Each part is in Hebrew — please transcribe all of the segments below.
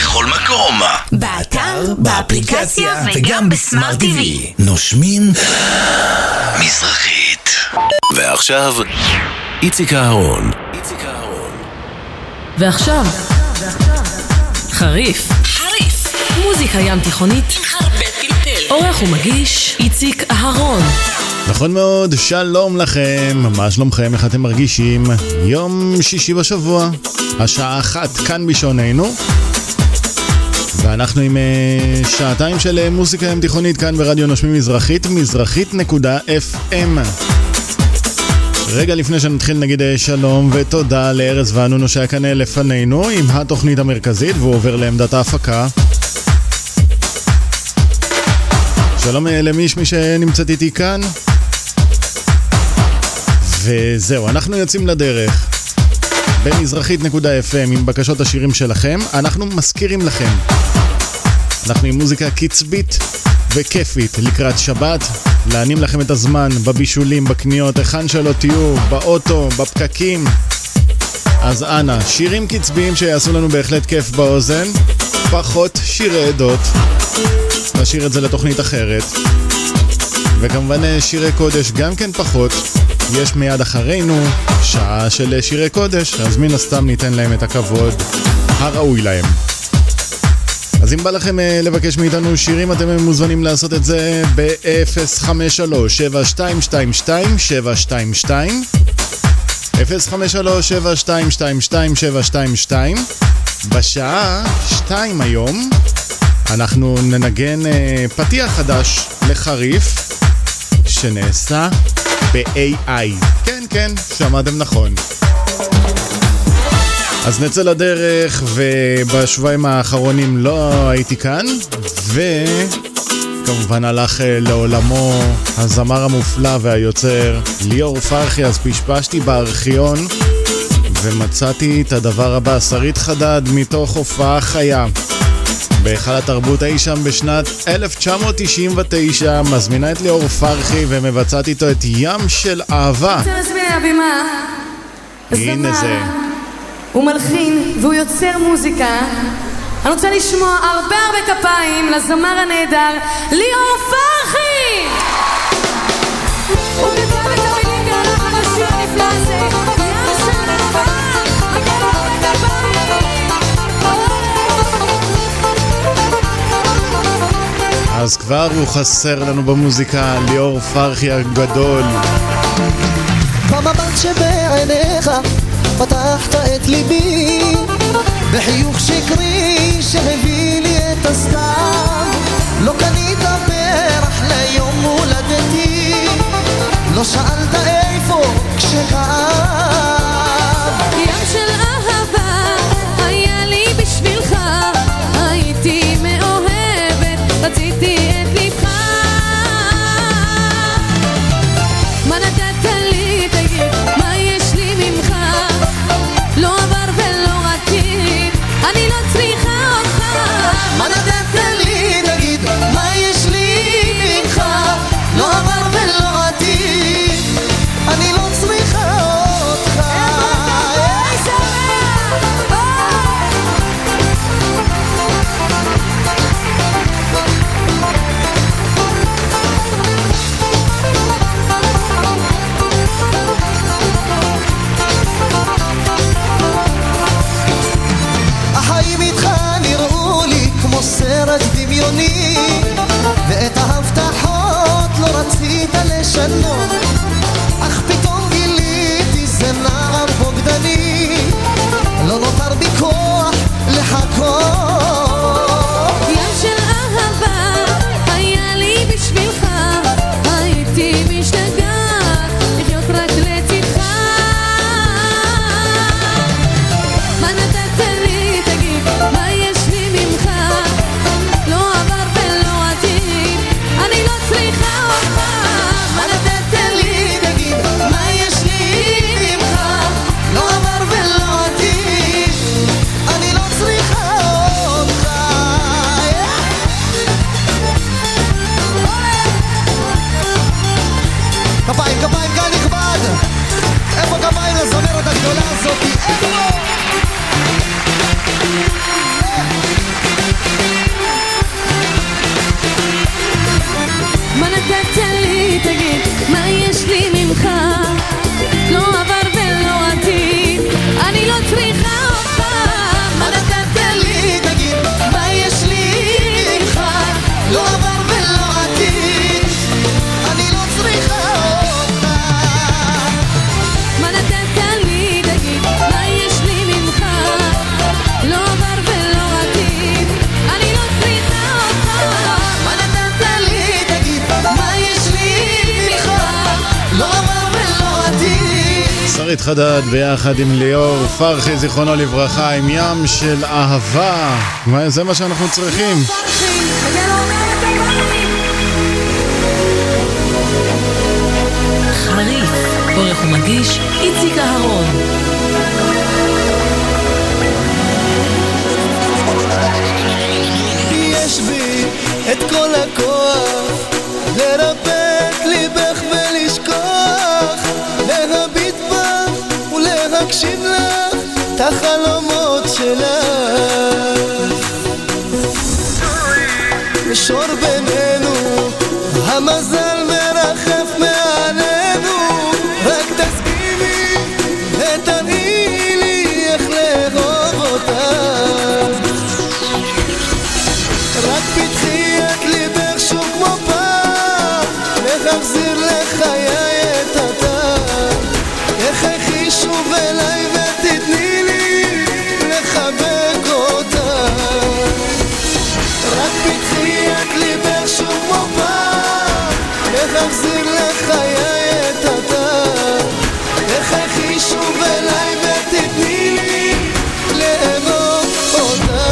בכל מקום. באתר, באפליקציה וגם בסמארט TV. נושמים מזרחית. ועכשיו, איציק אהרון. ועכשיו, חריף. חריף. מוזיקה ים תיכונית. עם הרבה פלפל. עורך ומגיש איציק אהרון. נכון מאוד, שלום לכם, מה שלומכם, איך אתם מרגישים? יום שישי בשבוע, השעה אחת כאן בשעוננו ואנחנו עם uh, שעתיים של uh, מוזיקה ים תיכונית כאן ברדיו נושמים מזרחית, מזרחית.fm רגע לפני שנתחיל נגיד uh, שלום ותודה לארז ואנונו שהיה כאן לפנינו עם התוכנית המרכזית והוא עובר לעמדת ההפקה. שלום למישמי שנמצאת איתי כאן? וזהו, אנחנו יוצאים לדרך במזרחית.fm עם בקשות השירים שלכם. אנחנו מזכירים לכם. אנחנו עם מוזיקה קצבית וכיפית לקראת שבת. להנים לכם את הזמן בבישולים, בקניות, היכן שלא תהיו, באוטו, בפקקים. אז אנא, שירים קצביים שיעשו לנו בהחלט כיף באוזן. פחות שירי עדות. נשאיר את זה לתוכנית אחרת. וכמובן שירי קודש גם כן פחות. יש מיד אחרינו שעה של שירי קודש, אז מן הסתם ניתן להם את הכבוד הראוי להם. אז אם בא לכם uh, לבקש מאיתנו שירים, אתם מוזמנים לעשות את זה ב-053-7222-722 053-7222-722 בשעה 2 היום אנחנו ננגן uh, פתיח חדש לחריף שנעשה ב-AI. כן, כן, שמעתם נכון. אז נצא לדרך, ובשבועיים האחרונים לא הייתי כאן, וכמובן הלך אה, לעולמו הזמר המופלא והיוצר ליאור פרחי, אז פשפשתי בארכיון ומצאתי את הדבר הבא, שרית חדד מתוך הופעה חיה. בהיכל התרבות אי שם בשנת 1999 מזמינה את ליאור פרחי ומבצעת איתו את ים של אהבה. הנה זה. הוא מלחין והוא יוצר מוזיקה. אני רוצה לשמוע הרבה הרבה כפיים לזמר הנהדר ליאור פרחי! הוא כתב אז כבר הוא חסר לנו במוזיקה, ליאור פרחי הגדול. במבט שבעיניך פתחת את ליבי בחיוך שקרי שהביא לי את הסתם לא קנית פרח ליום הולדתי לא שאלת איפה כשכאב ביחד עם ליאור פרחי, זיכרונו לברכה, עם ים של אהבה. זה מה שאנחנו צריכים. חריף, עורך ומגיש איציק אהרון. ולהקשיב לך את החלומות שלך. ושור בינינו המזל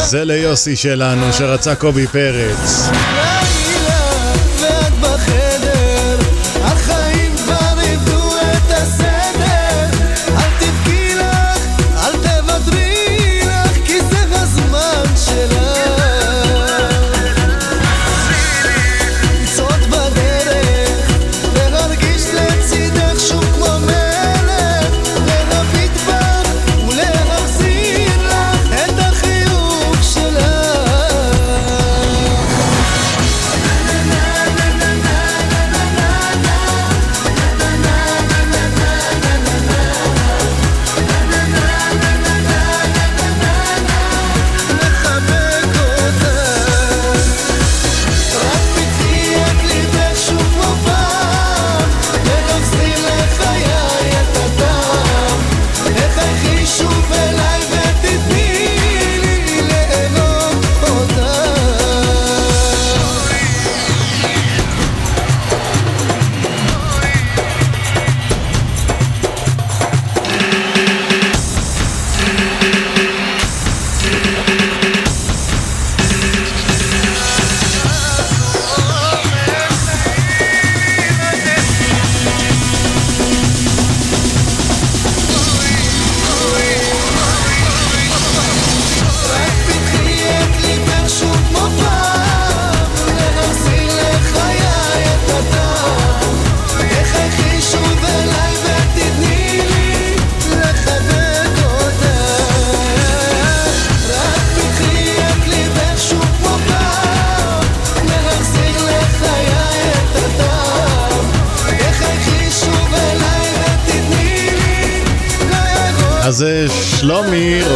זה ליוסי שלנו שרצה קובי פרץ.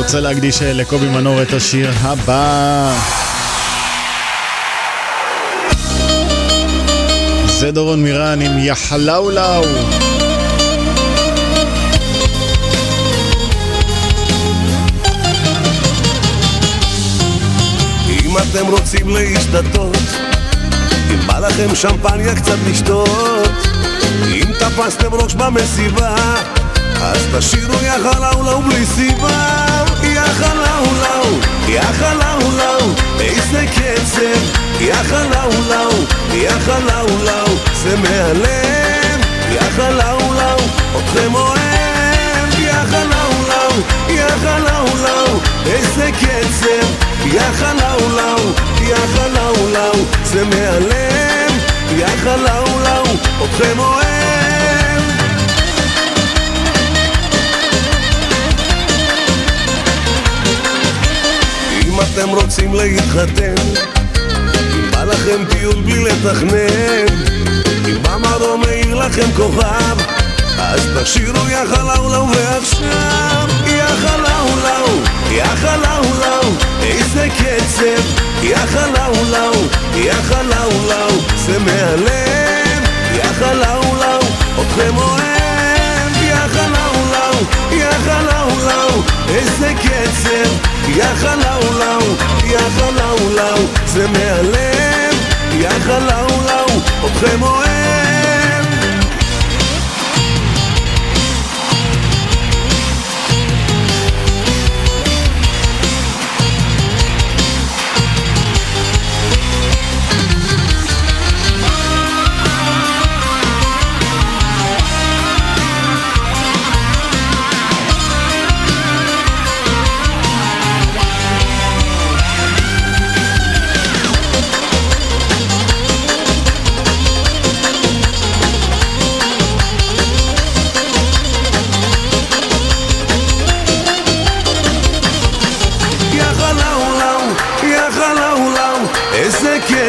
רוצה להקדיש אה, לקובי מנור את השיר הבא. זה דורון מירן עם יחלאולאו. אם אתם רוצים להשתתות, אם בא לכם שמפניה קצת לשתות, אם תפסתם ראש במסיבה, אז תשאירו יא חלאולאו בלי סיבה. יא חלאולאו, יא חלאולאו, איזה קצב, יא חלאולאו, יא חלאולאו, זה מהלב, יא חלאולאו, אתכם אוהב, יא חלאולאו, יא חלאולאו, איזה קצב, יא חלאולאו, יא חלאולאו, זה מהלב, יא חלאולאו, אתכם אוהב. אם אתם רוצים להתחתן, אם בא לכם טיול בלי לתכנן, אם במרום מאיר לכם כוכב, אז תשאירו יא חלאולאו ועכשיו, יא חלאולאו, יא חלאולאו, איזה קצב, יא חלאולאו, יא חלאולאו, זה מהלב, יא חלאולאו, אתכם אוהב, יא חלאולאו, יא חלאולאו, איזה קצב, יא חלאולאו, יא חלאולאו, זה מהלב, יא חלאולאו, אתכם אוהב.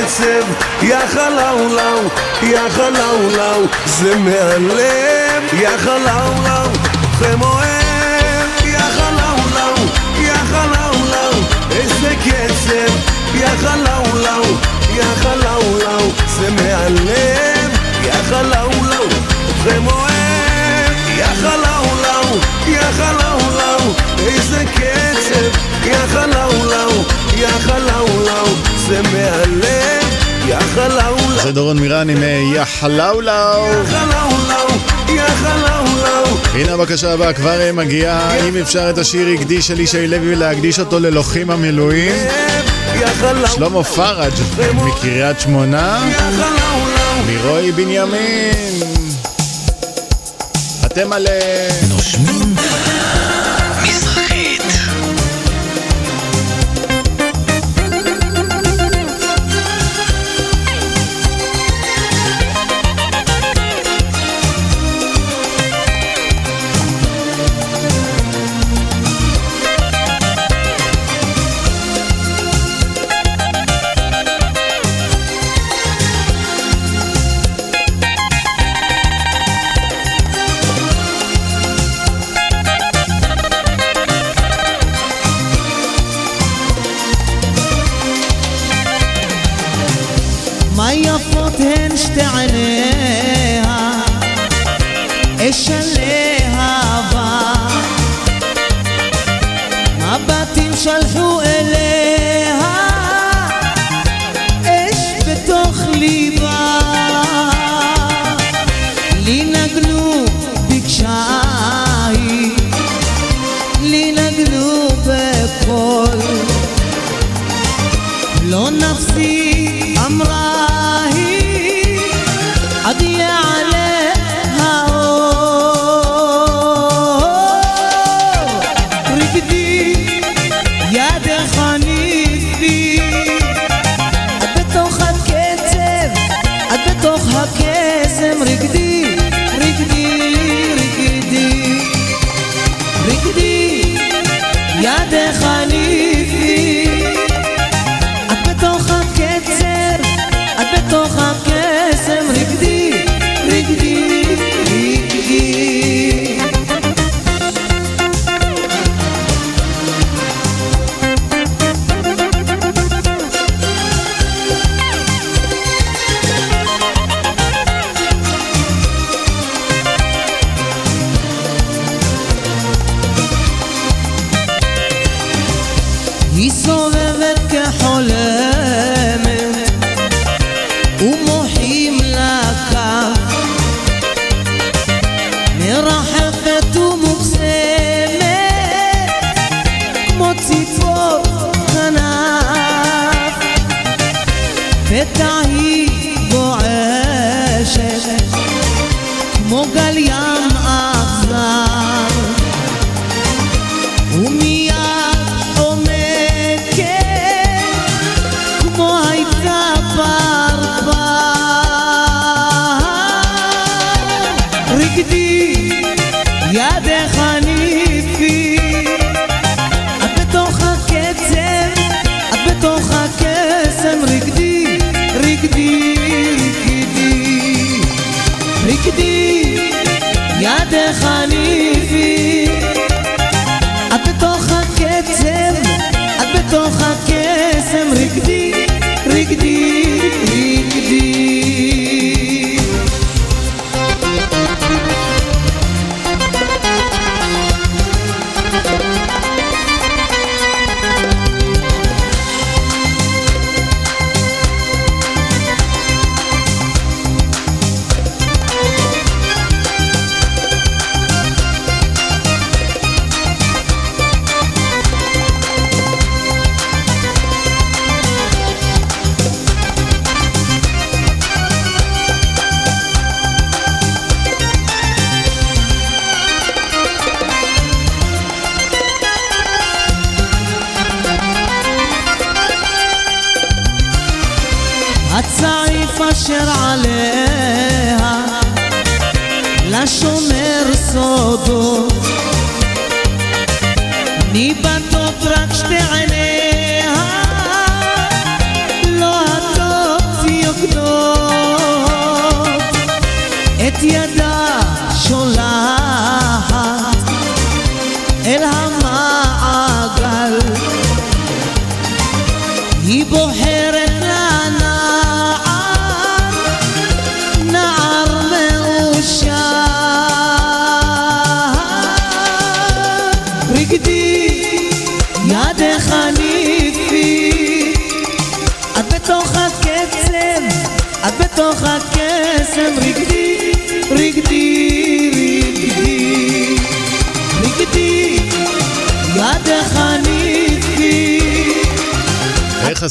קצב, יא חלאולאו, יא חלאולאו, זה מהלב, יא חלאולאו, אתכם אוהב, יא חלאולאו, יא חלאולאו, איזה קצב, יא חלאולאו, יא חלאולאו, זה מהלב, יא חלאולאו, אתכם אוהב, יא חלאולאו, יא חלאולאו, איזה קצב, יא חלאולאו, יא חלאולאו, זה מהלב, יא חלאולאו, זה דורון מירן עם אה, יא חלאולאו. חלאולאו, יא חלאולאו, הנה הבקשה הבאה כבר אה, מגיעה, אם אפשר את השיר הקדיש של ישי לוי להקדיש אותו ללוחם המילואים. חלאולאו, שלמה פראג' מקריית שמונה, מרועי בנימין. אתם על... Nation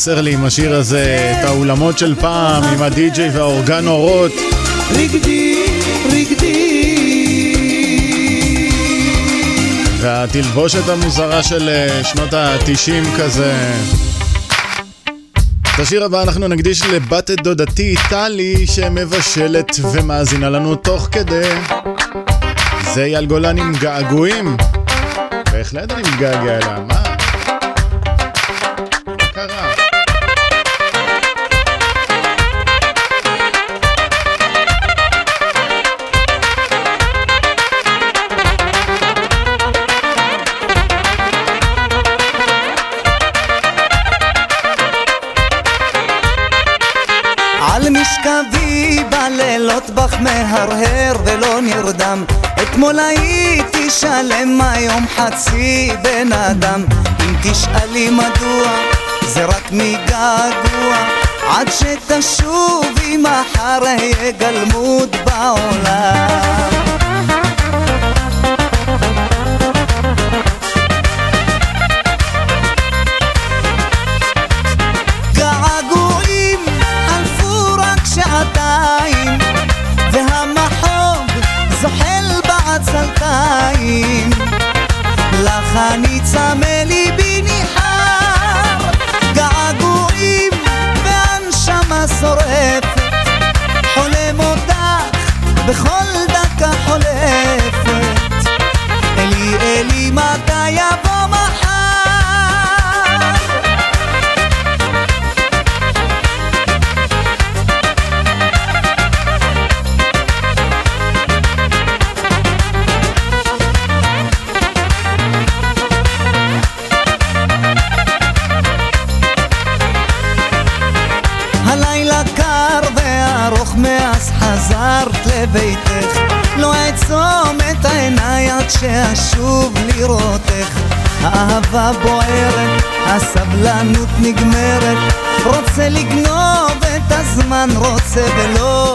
חסר לי עם השיר הזה את האולמות של פעם, עם הדי-ג'יי והאורגן אורות. רקדי, רקדי. והתלבושת המוזרה של אה, שנות ה-90 כזה. את השיר הבא אנחנו נקדיש לבת דודתי טלי שמבשלת ומאזינה לנו תוך כדי. זה אייל גולן עם געגועים. בהחלט אני מתגעגע אליה? מה מהרהר ולא נרדם. אתמול הייתי שלם היום חצי בן אדם. אם תשאלי מדוע זה רק מגעגוע. עד שתשובי מחר אהיה גלמוד בעולם האהבה בוערת, הסבלנות נגמרת. רוצה לגנוב את הזמן, רוצה ולא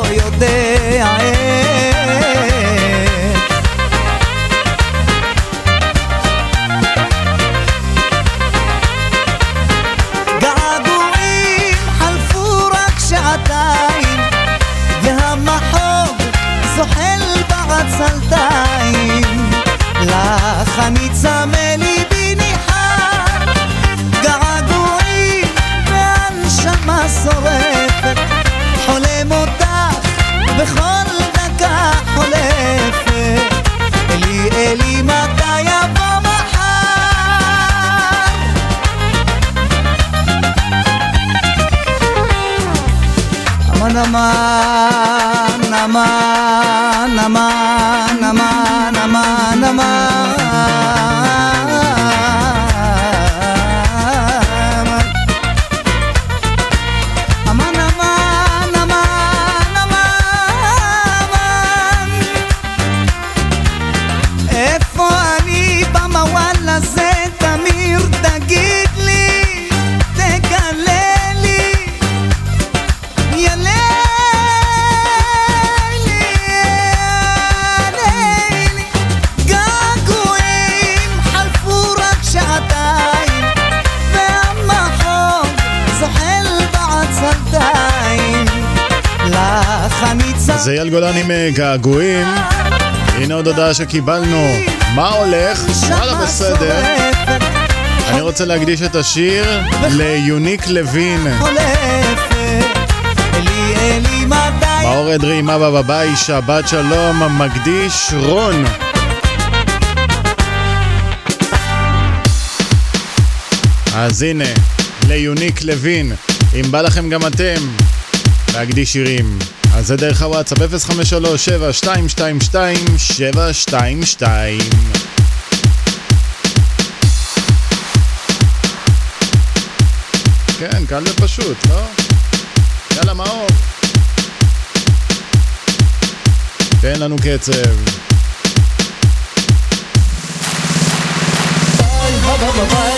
געגועים. הנה עוד הודעה שקיבלנו. מה הולך? וואלה בסדר. אני רוצה להקדיש את השיר ליוניק לוין. מאור אדרי עם אבא שבת שלום, מקדיש רון. אז הנה, ליוניק לוין, אם בא לכם גם אתם להקדיש שירים, אז זה דרך הוואטסאפ 053-7222-722 אה, כן, קל ופשוט, לא? יאללה, מאור. תן לנו קצב. שאמרתי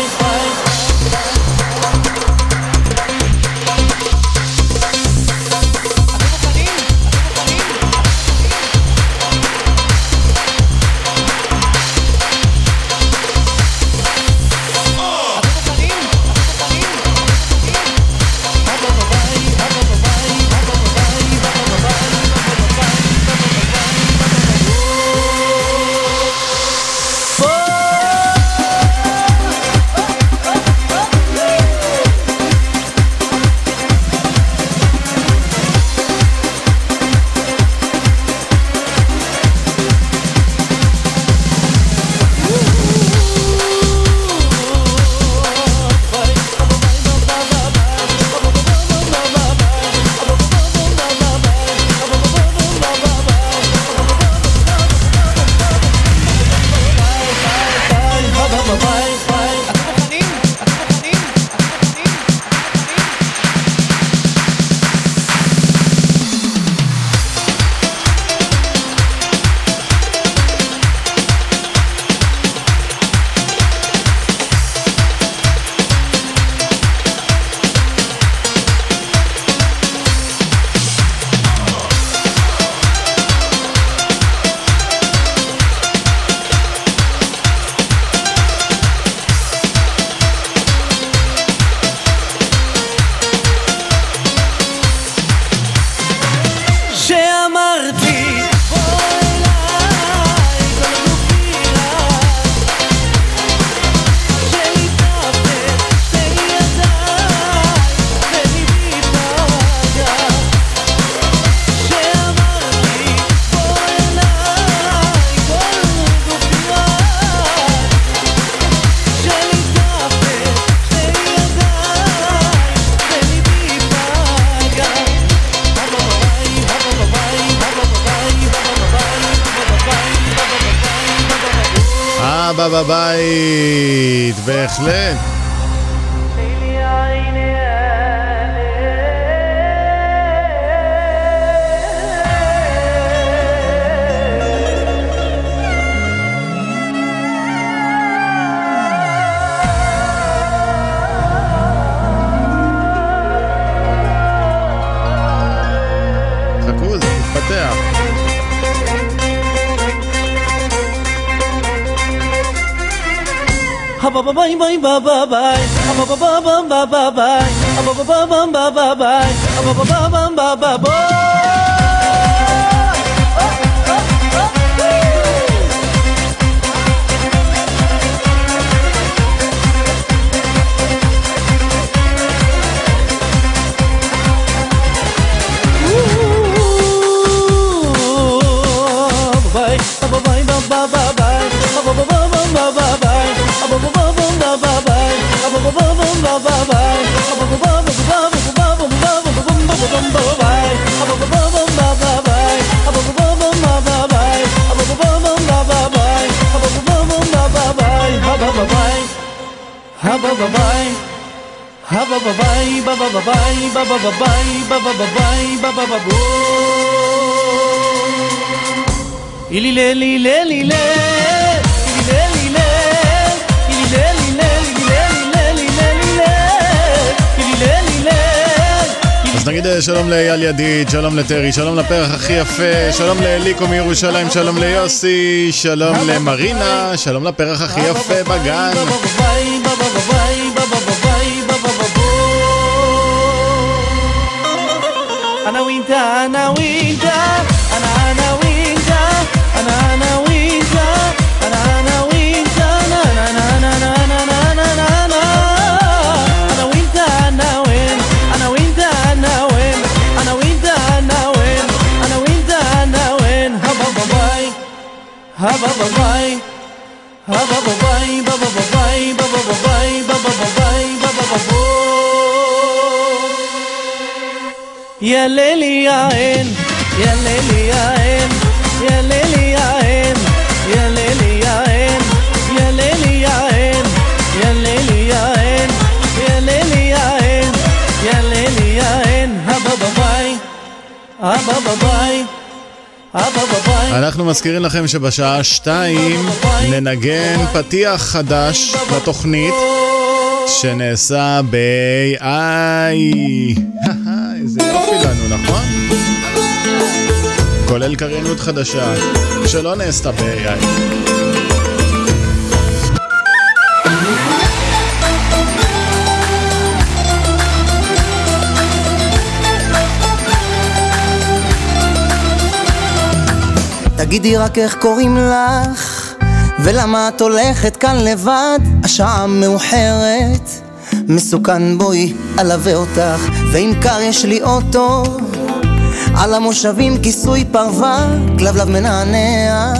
ba ba bye. Ba ba ba ba ba bye. Ba ba ba ba ba boy. Ili le li le li le Ili le li le אז נגיד אה, שלום לאייל ידיד, שלום לטרי, שלום לפרח הכי יפה, שלום לאליקו מירושלים, שלום ליוסי, שלום למרינה, שלום לפרח הכי יפה בגן. وياه أنا وياه أنا أنا وياه أنا أنا وياه أنا أنا وياه أنا أنا أنا أنا أنا أنا أنا أنا أنا وياه أنا وين أنا وياه أنا وين أنا وياه أنا وين أنا وياه أنا وين هبا باي هبا باي هبا باي יעלה לי העין, יעלה לי העין, יעלה לי העין, יעלה אנחנו מזכירים לכם שבשעה שתיים ננגן פתיח חדש לתוכנית. שנעשה ב-AI. איזה יופי לנו, נכון? כולל קריינות חדשה שלא נעשתה ב-AI. תגידי רק איך קוראים לך, ולמה את הולכת כאן לבד, השעה מאוחרת, מסוכן בואי אלווה אותך, ואם קר יש לי אוטו, על המושבים כיסוי פרווה, כלבלב מנענע,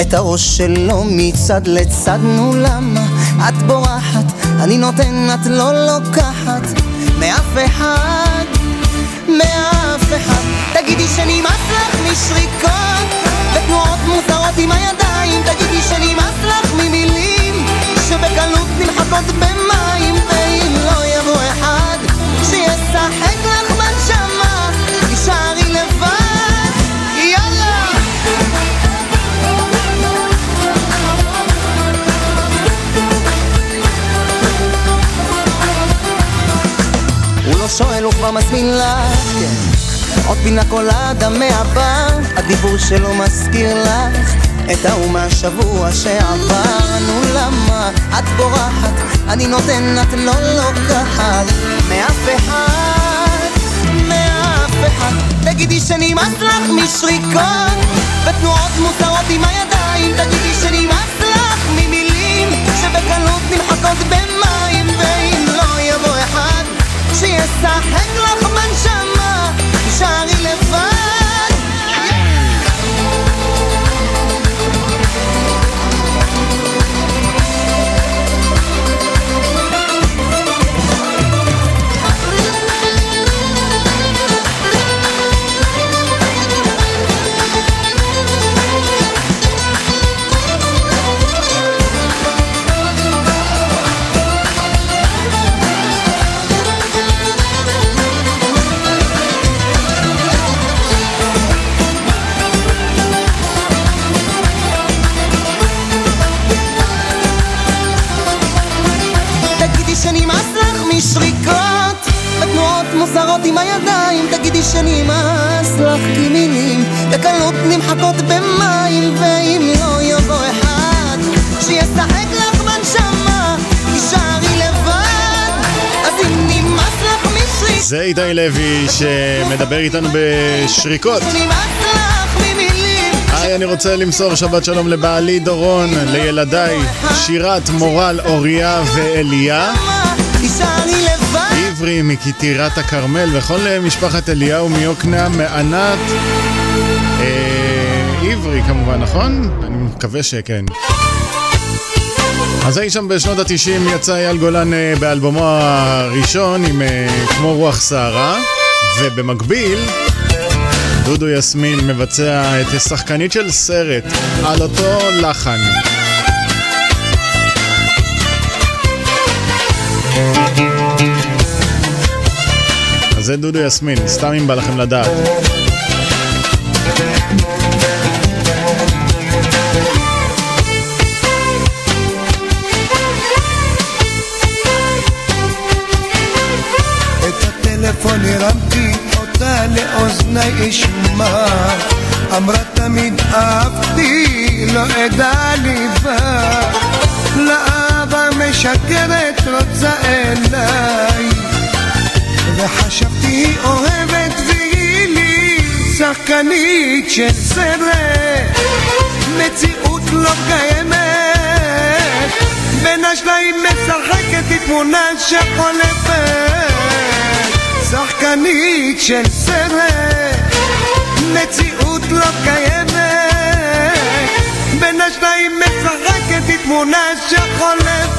את הראש שלו מצד לצד, נו למה? את בורחת, אני נותן, את לא לוקחת, מאף אחד, מאף אחד, תגידי שנמאס לך משריקות ותנועות מוזרות עם הידיים תגידי שנמאס לך ממילים? שבקלות נמחקות במים ואם לא יבוא אחד שישחק לך בנשמה תישארי לבד. יאללה! הוא לא שואל, הוא כבר מזמין לך, כן. עוד פינה קולדה מהבר, הדיבור שלו מזכיר לך את ההוא מהשבוע שעבר. נו למה את בורחת, אני נותן, את לא לוקחת מאף אחד, מאף אחד. תגידי שנמאס לך משריקות ותנועות מוזרות עם הידיים, תגידי שנמאס לך ממילים שבקלות נמחקות במים, ואם לא יבוא אחד שישחק לך בנשמה תישארי לבד מוזרות עם הידיים תגידי שנמאס לך כי מילים בקלות נמחקות במים ואם לא יבוא אחד שישחק לך בנשמה תישארי לבד. אז אם נמאס לך משריקות זה איתי לוי שמדבר איתנו בשריקות. היי, אני רוצה למסור שבת שלום לבעלי דורון, לילדיי שירת, מורל, אוריה ואליה, עברי מטירת הכרמל וכל משפחת אליהו מיוקנעם, מענת, אה, עברי כמובן, נכון? אני מקווה שכן. אז אי שם בשנות התשעים יצא אייל גולן אה, באלבומו הראשון עם אה, כמו רוח סערה, ובמקביל דודו יסמין מבצע את השחקנית של סרט על אותו לחן. אז זה דודו יסמין, סתם אם בא לכם לדעת. הטלפון אשמע אמרה תמיד אהבתי לא אדע ליבה לאבא משקרת רוצה אליי וחשבתי אוהבת והיא לי שחקנית של סרט. מציאות לא קיימת בין השניים משחקת היא תמונה שחולפת. שחקנית של סרט מציאות לא קיימת בין השניים משחקת היא תמונה שחולפת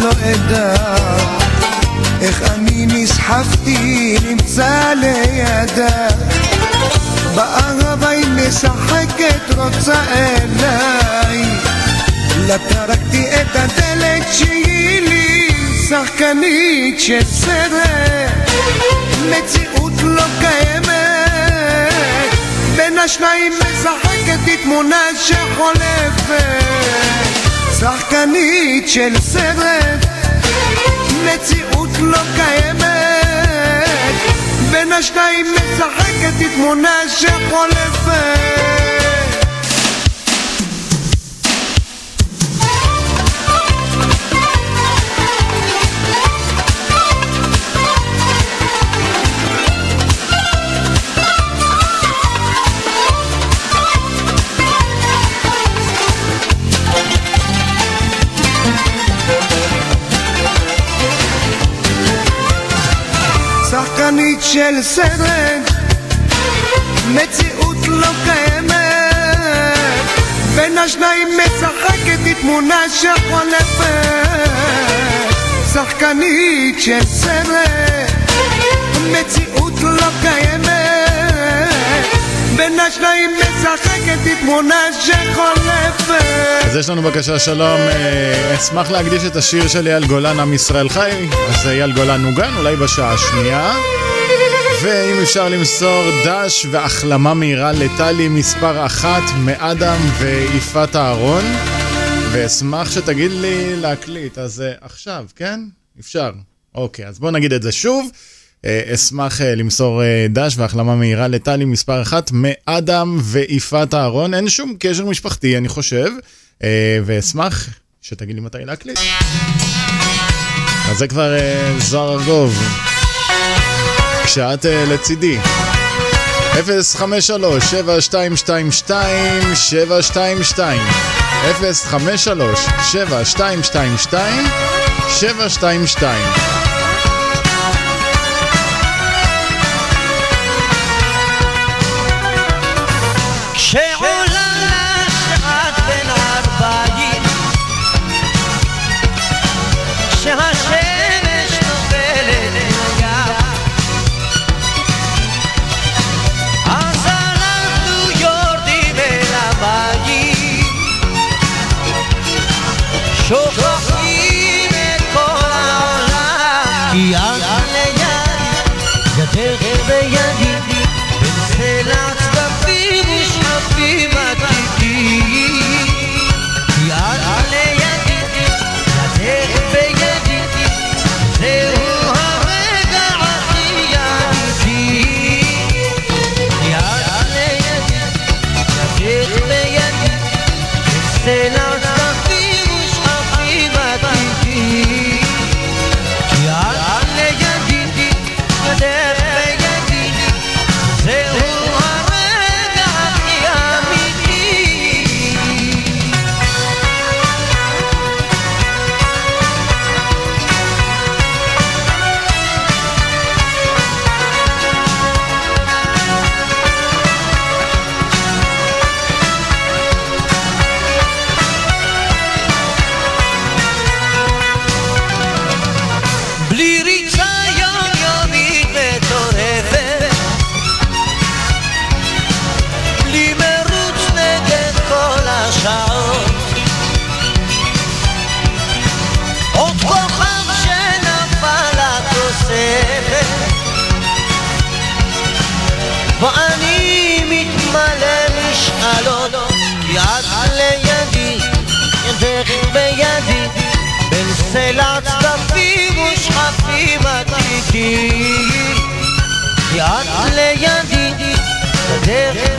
לא אדע. איך אני נסחפתי נמצא לידה. באהבה היא משחקת רוצה אליי. לה טרקתי את הדלת שהיא לי שחקנית של סרט. מציאות לא קיימת. בין השניים משחקת היא תמונה שחולפת שחקנית של סרט מציאות לא קיימת. בין השניים משחקת היא תמונה שחולפת של סרט. מציאות לא קיימת. בין השניים משחקת היא תמונה שחולפת. שחקנית של סרט. מציאות לא קיימת. בין השניים משחקת היא תמונה שחולפת. אז יש לנו בקשה שלום, אה, אשמח להקדיש את השיר של אייל גולן, עם ישראל חי, אז אייל גולן נוגן, אולי בשעה השנייה. ואם אפשר למסור דש והחלמה מהירה לטלי מספר אחת מאדם ויפעת אהרון, ואשמח שתגיד לי להקליט, אז אה, עכשיו, כן? אפשר. אוקיי, אז בוא נגיד את זה שוב. אה, אשמח אה, למסור דש והחלמה מהירה לטלי מספר אחת מאדם ויפעת אהרון. אין שום קשר משפחתי, אני חושב, ואשמח שתגיד לי מתי להקליט. אז זה כבר זוהר ארגוב, כשאת אה, לצידי. 053 7222 722 053 7222 722 ידך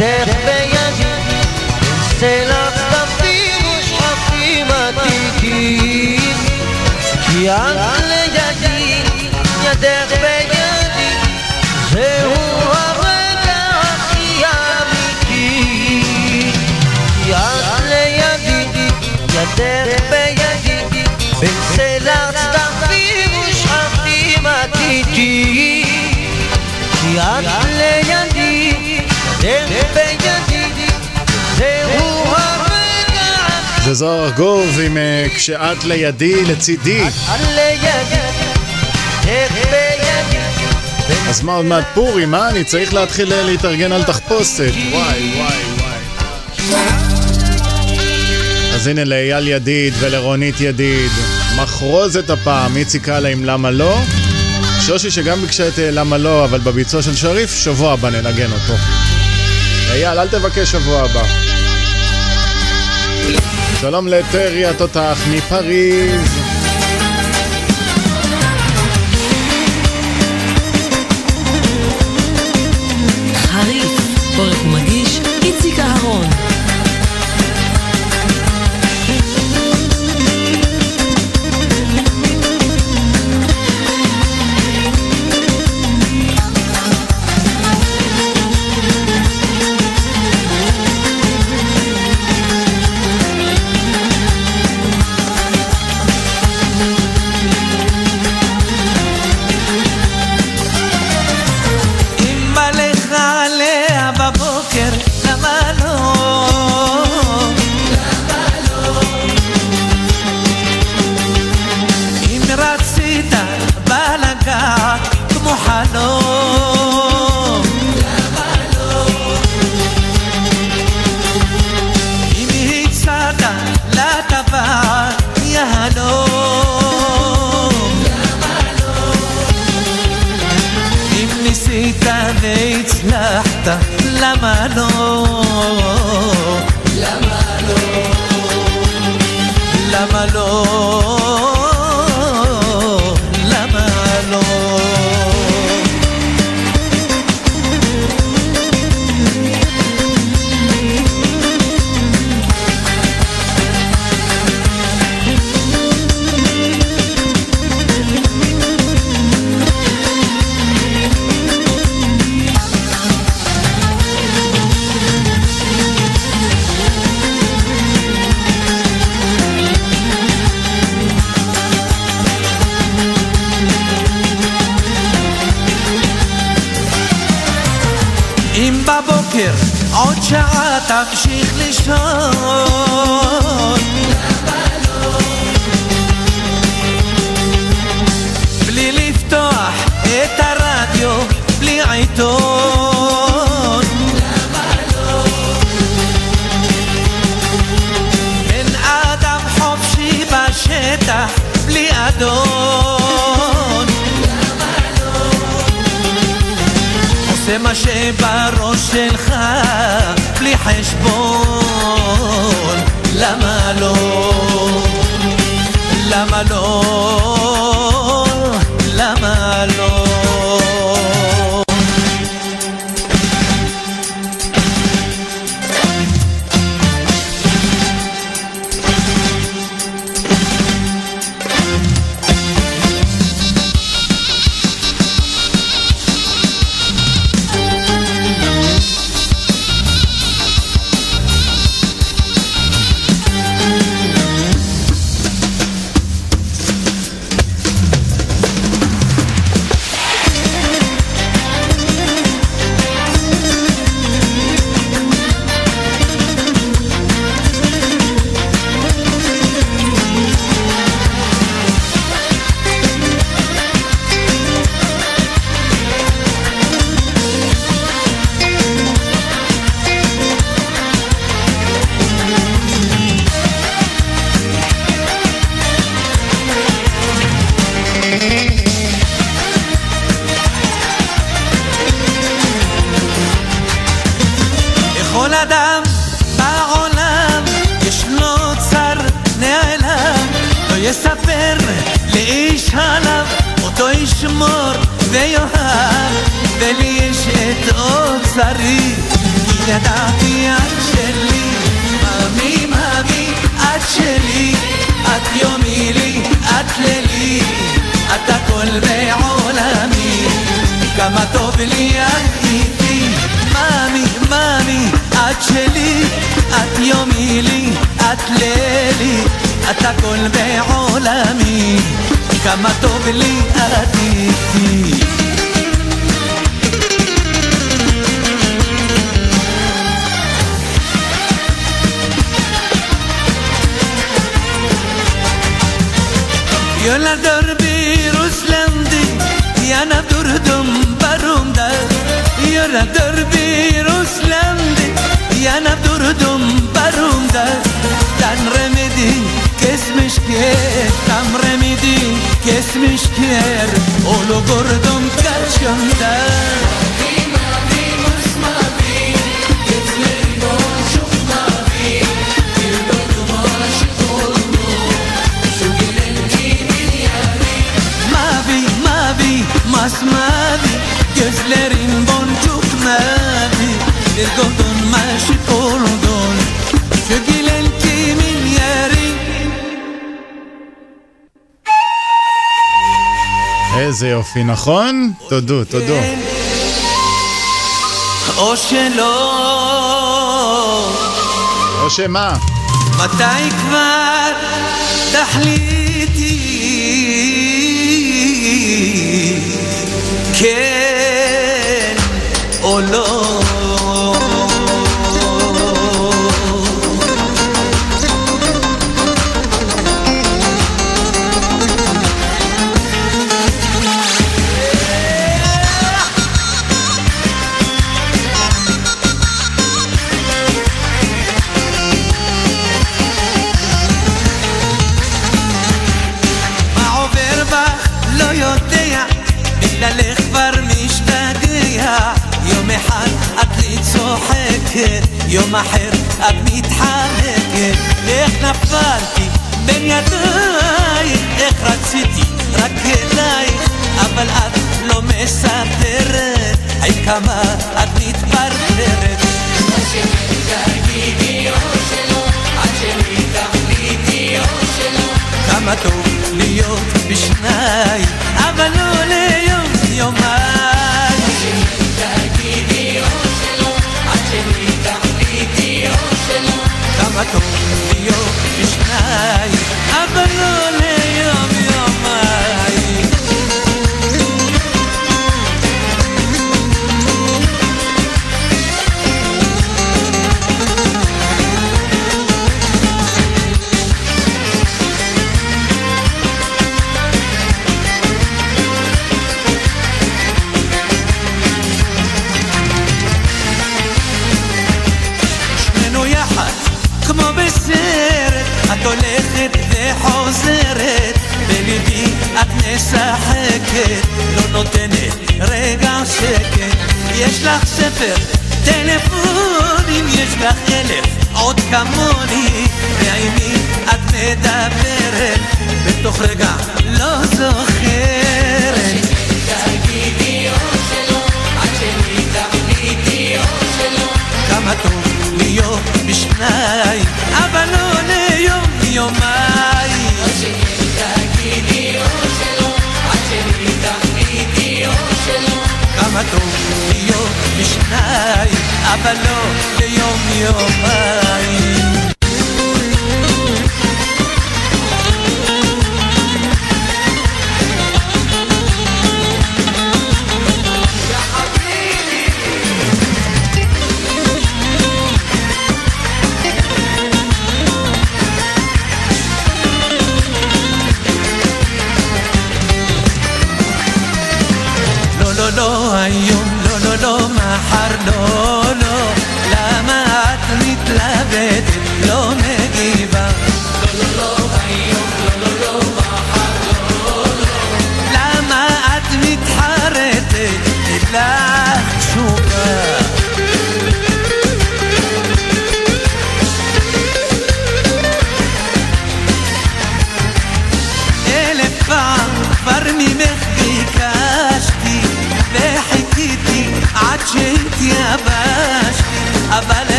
ידך בידי, סלע צדפים ושכפים את איתי. כי את לידי, ידך בידי, זהו הרגע הכי אמיתי. כי את לידי, ידך בידי, בין סלע צדפים ושכפים את איתי. כי את זה זוהר ארגוב עם אה, כשאת לידי, לצידי. אז מה עוד מעט פורים, מה? אני צריך להתחיל אה, להתארגן על תחפושת. וואי, וואי, וואי. אז הנה לאייל ידיד ולרונית ידיד. מחרוזת הפעם, איציק קאלה עם למה לא. שושי שגם ביקשה את אה, למה לא, אבל בביצוע של שריף, שבוע הבא ננגן אותו. אייל, אל תבקש שבוע הבא. שלום לטרי התותח מפריז. למה לא? למה יופי, נכון? תודו, תודו. או שלא או שמה? מתי כבר תחליטי יום אחר את מתחמקת. איך נפלתי בין ידייך, איך רציתי רק אלייך, אבל את לא מספרת, עם כמה את מתפרפרת. כמה טוב להיות בשניים, אבל לא ליום יומיים. כמה טוב להיות בשניים, אבל לא ליום משחקת, לא נותנת רגע שקט. יש לך ספר, טלפונים, יש לך אלף, עוד כמוני, ועימי את מדברת, בתוך רגע לא זוכרת. כמה טוב להיות בשניים, אבל לא ליום יומיים. כמה טוב להיות בשניים, אבל לא ליום יומיים.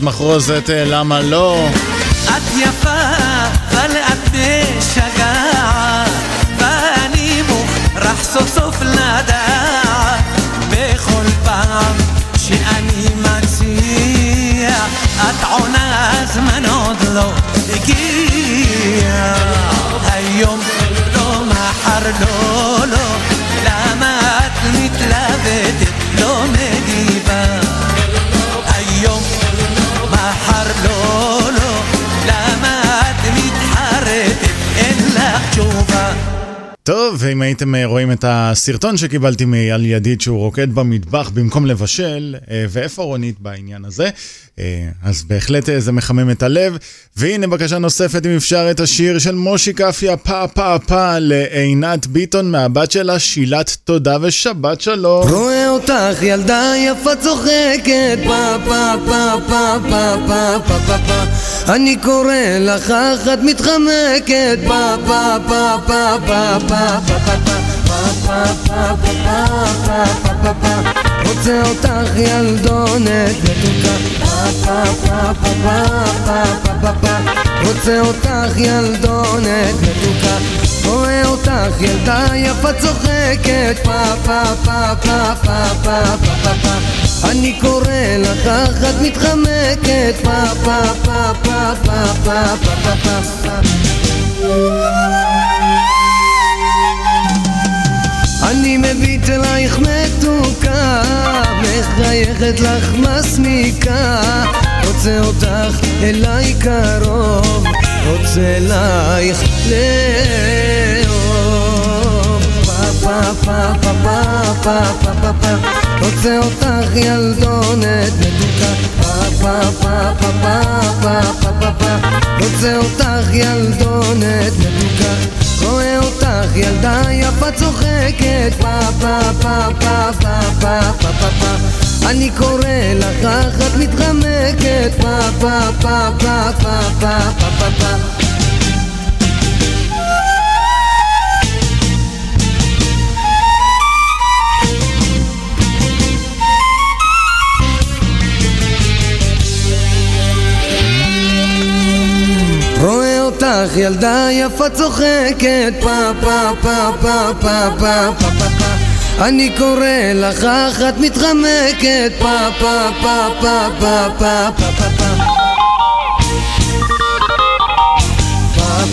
זאת מחרוזת אה, למה לא? את יפה, אבל את משגעת, ואני מוכרח סוף סוף לדעת, בכל פעם שאני מציע, את עונה הזמן עוד לא הגיע. היום לא, מחר לא, לא, למה את מתלבטת, והחר לא טוב, ואם הייתם אה, רואים את הסרטון שקיבלתי מאייל ידיד שהוא רוקד במטבח במקום לבשל, אה, ואיפה רונית בעניין הזה, אה, אז בהחלט זה מחמם את הלב. והנה בקשה נוספת, אם אפשר, את השיר של מושי קפיה, פה פה פה, לעינת ביטון מהבת שלה, שילת תודה ושבת שלום. רואה אותך ילדה יפה צוחקת פה פה פה פה פה פה פה פה פה אני קורא לך אך את מתחמקת פה פה פה פה פה פה רוצה אותך ילדונת מתוקה רוצה אותך ילדונת מתוקה רואה אותך ילדה יפה צוחקת פה פה פה פה פה פה פה פה אני קורא לך אך את מתחמקת פה פה פה פה פה פה פה אני מביט אלייך מתוקה, מחייכת לך מסמיקה, רוצה אותך אליי קרוב, רוצה אלייך לאהוב. פה פה פה פה פה פה פה פה רוצה אותך ילדונת מתוקה, פה פה פה פה פה פה פה פה רוצה אותך ילדונת מתוקה רואה אותך ילדה יפה צוחקת פה פה פה פה פה פה פה פה פה אני קורא לך אך את מתחמקת פה פה פה פה פה פה פה פה רואה אותך ילדה יפה צוחקת פה פה פה פה פה פה פה פה פה אני קורא לך אך את מתחמקת פה פה פה פה פה פה פה פה פה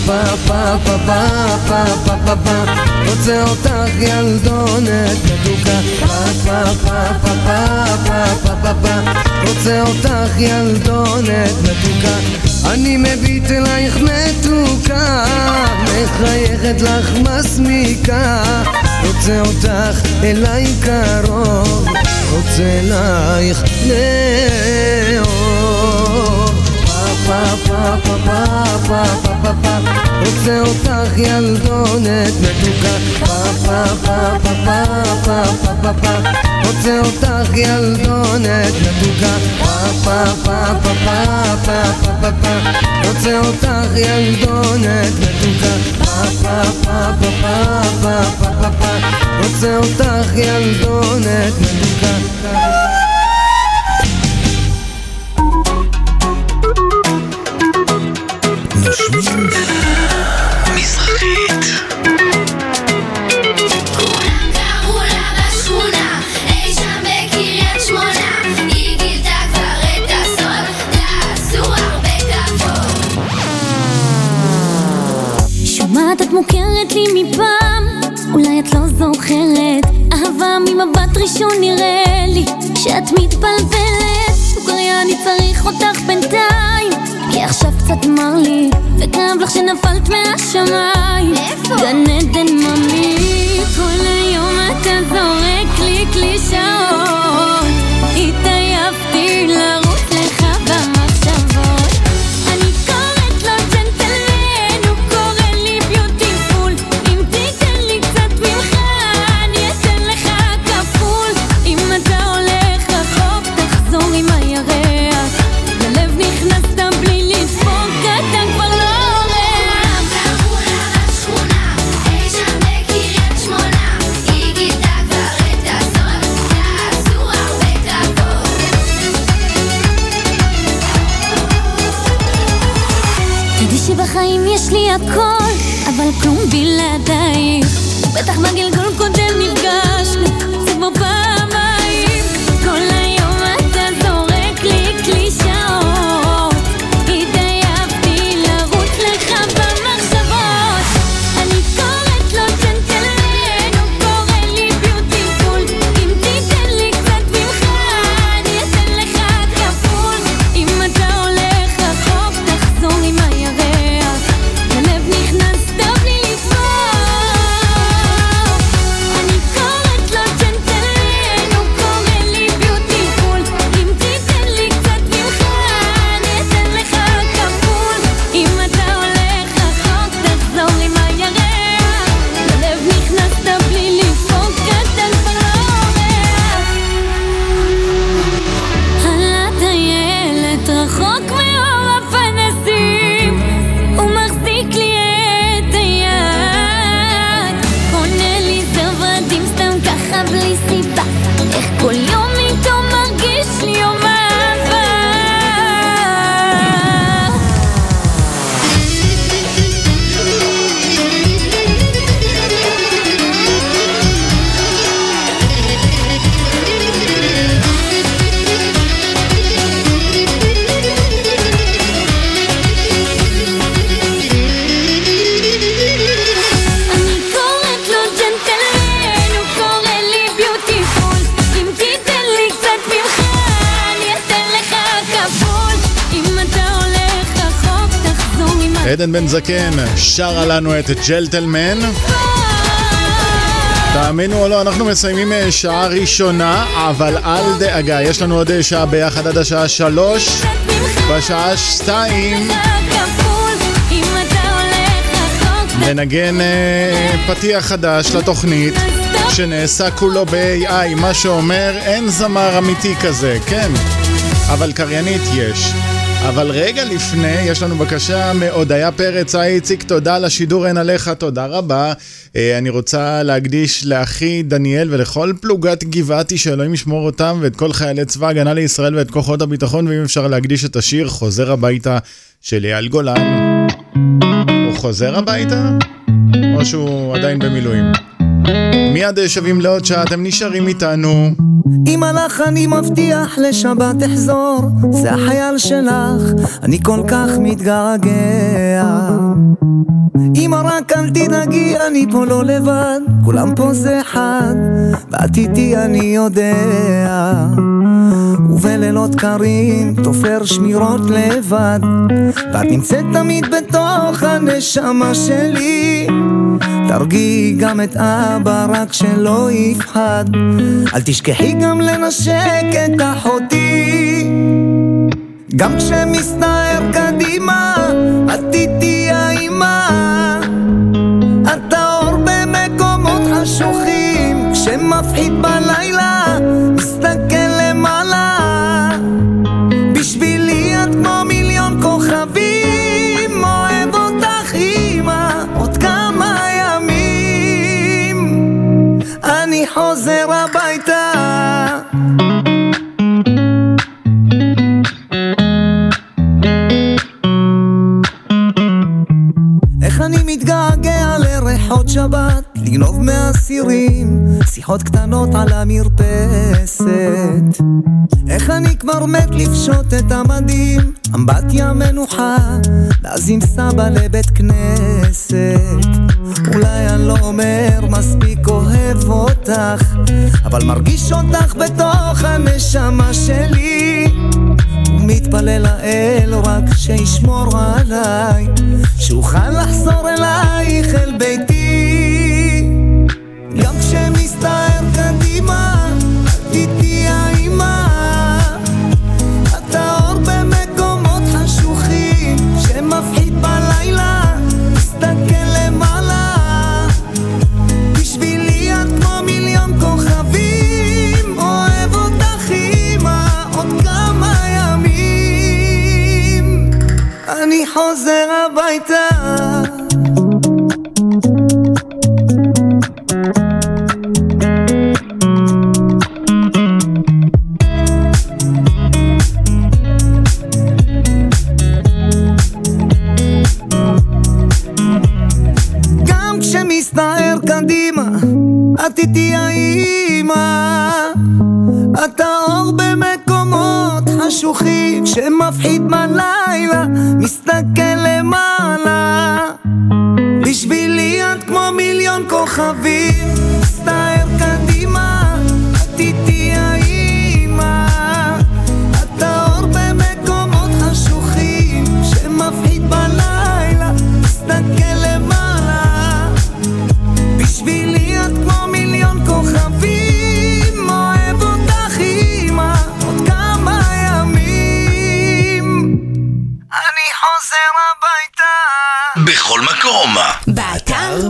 פה פה פה פה פה פה פה רוצה אותך ילדונת מתוקה פה פה פה פה פה פה פה פה רוצה אותך ילדונת מתוקה אני מביט אלייך מתוקה מחייכת לך מסמיקה. רוצה אותך אליי קרוב רוצה אלייך לאהוב. פה פה פה פה פה פה פה פה רוצה אותך ילדונת מתוקה פה פה פה פה פה פה פה פה רוצה אותך ילדונת מתוקה פה פה פה פה פה פה פה פה רוצה אותך ילדונת מתוקה פה פה פה פה פה פה פה פה רוצה אותך ילדונת מתוקה נושמים שומעת את מוכרת לי מפעם, אולי את לא זוכרת. אהבה ממבט ראשון נראה לי שאת מתבלבלת. סוכריה אני צריך אותך בינתיים, כי עכשיו קצת מר לי, וכאב לך שנפלת מהשמיים. איפה? גן עדן ממית, כל היום אתה זורק לי קלישאות. איתה בחיים כלום בלעדייך. בטח בגלגול עדן בן זקן שרה לנו את ג'לטלמן. תאמינו או לא, אנחנו מסיימים אה, שעה ראשונה, אבל אל דאגה, יש לנו עוד אה, שעה ביחד עד השעה שלוש. בשעה שתיים ננגן אה, פתיח חדש לתוכנית שנעשה כולו ב-AI, מה שאומר אין זמר אמיתי כזה, כן, אבל קריינית יש. אבל רגע לפני, יש לנו בקשה מהודיה פרץ, היי איציק, תודה על השידור אין עליך, תודה רבה. אה, אני רוצה להקדיש לאחי דניאל ולכל פלוגת גבעתי, שאלוהים ישמור אותם ואת כל חיילי צבא ההגנה לישראל ואת כוחות הביטחון, ואם אפשר להקדיש את השיר חוזר הביתה של אייל גולן. הוא חוזר הביתה? או שהוא עדיין במילואים? מיד שבים לעוד שעה, אתם נשארים איתנו. אם הלך אני מבטיח לשבת אחזור, זה החייל שלך, אני כל כך מתגעגע. אמא רק אל תדאגי, אני פה לא לבד, כולם פה זה אחד, ואת איתי אני יודע. ובלילות קרים תופר שמירות לבד, ואת נמצאת תמיד בתוך הנשמה שלי. תרגיעי גם את אבא רק שלא יפחד. אל תשכחי גם לנשק את אחותי. גם כשמסתער קדימה את איתי האימא את האור במקומות חשוכים כשמפחיד בלילה לריחות שבת, לגנוב מהסירים, שיחות קטנות על המרפסת. איך אני כבר מת לפשוט את המדים, אמבטיה מנוחה, ואז עם סבא לבית כנסת. אולי אני לא אומר מספיק אוהב אותך, אבל מרגיש אותך בתוך הנשמה שלי. ומתפלל לאל רק שישמור עליי, שאוכל לחזור אלייך אל ביתי. איתי האימא. אתה אור במקומות חשוכים שמפחיד בלילה, מסתכל למעלה. בשבילי את כמו מיליון כוכבים, סטייל קדימה,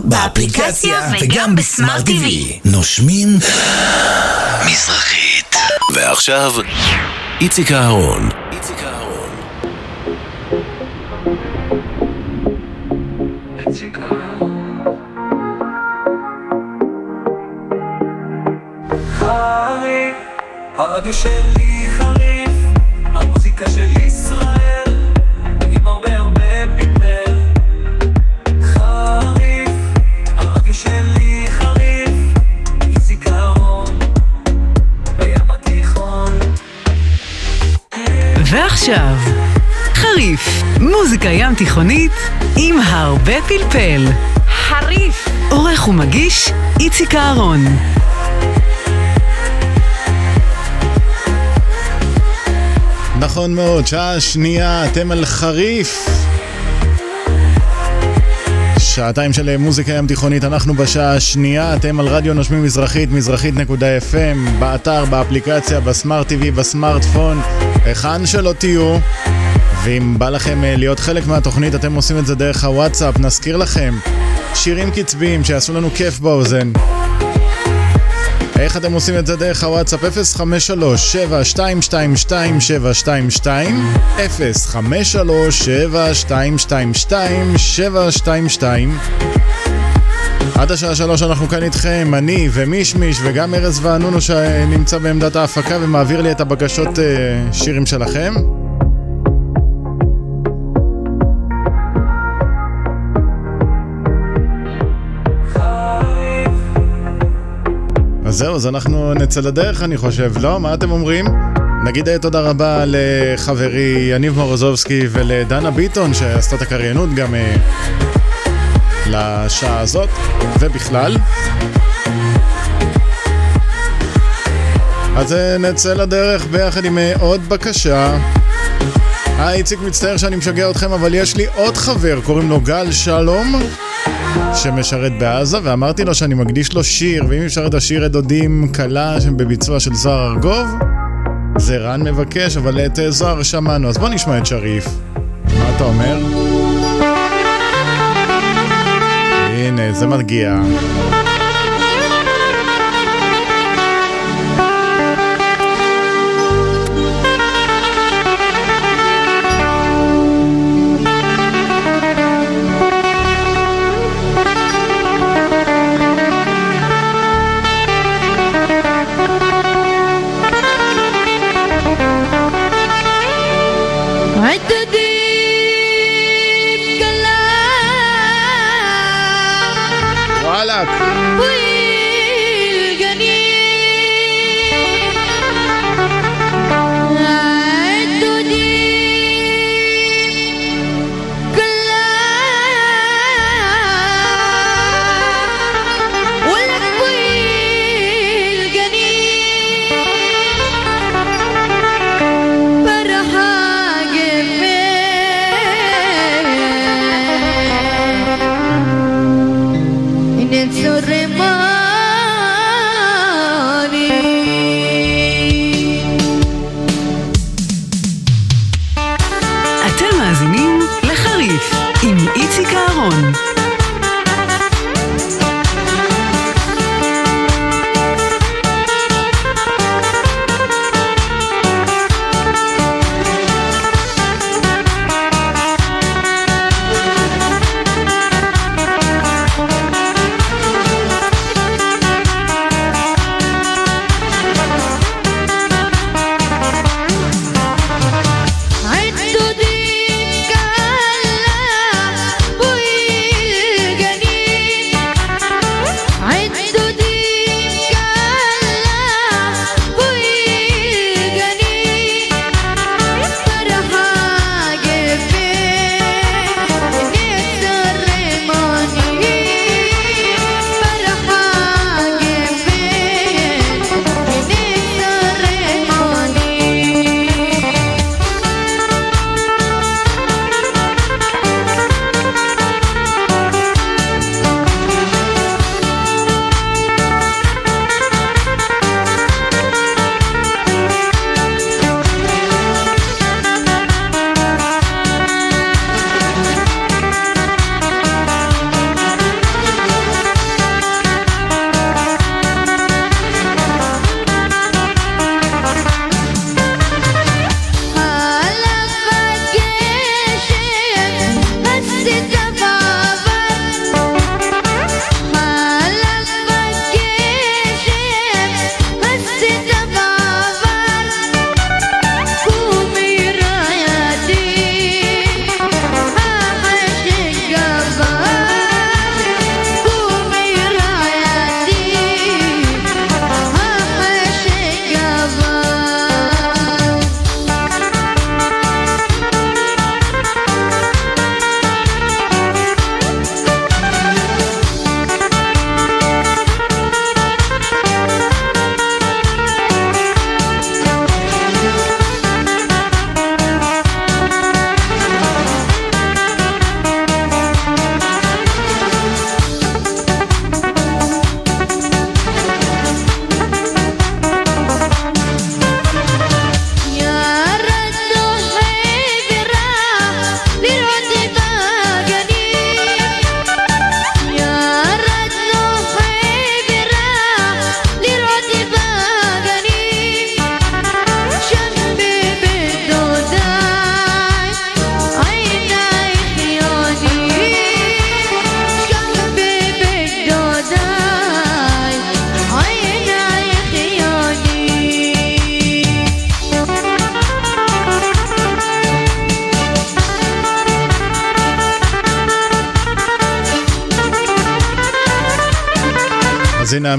באפליקציה וגם בסמארט TV. נושמים מזרחית. ועכשיו, איציק אהרון. חריף, הרדיו שלי חריף, המוזיקה של ועכשיו, חריף, מוזיקה ים תיכונית עם הרבה פלפל. חריף. עורך ומגיש איציק אהרון. נכון מאוד, שעה שנייה, אתם על חריף. שעתיים של מוזיקה ים תיכונית, אנחנו בשעה השנייה, אתם על רדיו נושמים מזרחית, מזרחית.fm, באתר, באפליקציה, בסמארט TV, בסמארטפון, היכן שלא תהיו. ואם בא לכם אה, להיות חלק מהתוכנית, אתם עושים את זה דרך הוואטסאפ, נזכיר לכם, שירים קצביים שיעשו לנו כיף באוזן. איך אתם עושים את זה דרך הוואטסאפ? 053-7222-722 053-7222-722 עד השעה שלוש אנחנו כאן איתכם, אני ומישמיש וגם ארז וענונו שנמצא בעמדת ההפקה ומעביר לי את הבקשות אה, שירים שלכם. אז זהו, אז אנחנו נצא לדרך אני חושב, לא? מה אתם אומרים? נגיד אה, תודה רבה לחברי יניב מורוזובסקי ולדנה ביטון שעשתה את הקריינות גם אה, לשעה הזאת, ובכלל. אז אה, נצא לדרך ביחד עם עוד בקשה. היי, איציק מצטער שאני משגע אתכם, אבל יש לי עוד חבר, קוראים לו גל שלום. שמשרת בעזה, ואמרתי לו שאני מקדיש לו שיר, ואם אפשר את השיר את דודים קלה בביצוע של זוהר ארגוב, זה רן מבקש, אבל את אה, זוהר שמענו, אז בוא נשמע את שריף. מה אתה אומר? הנה, זה מגיע.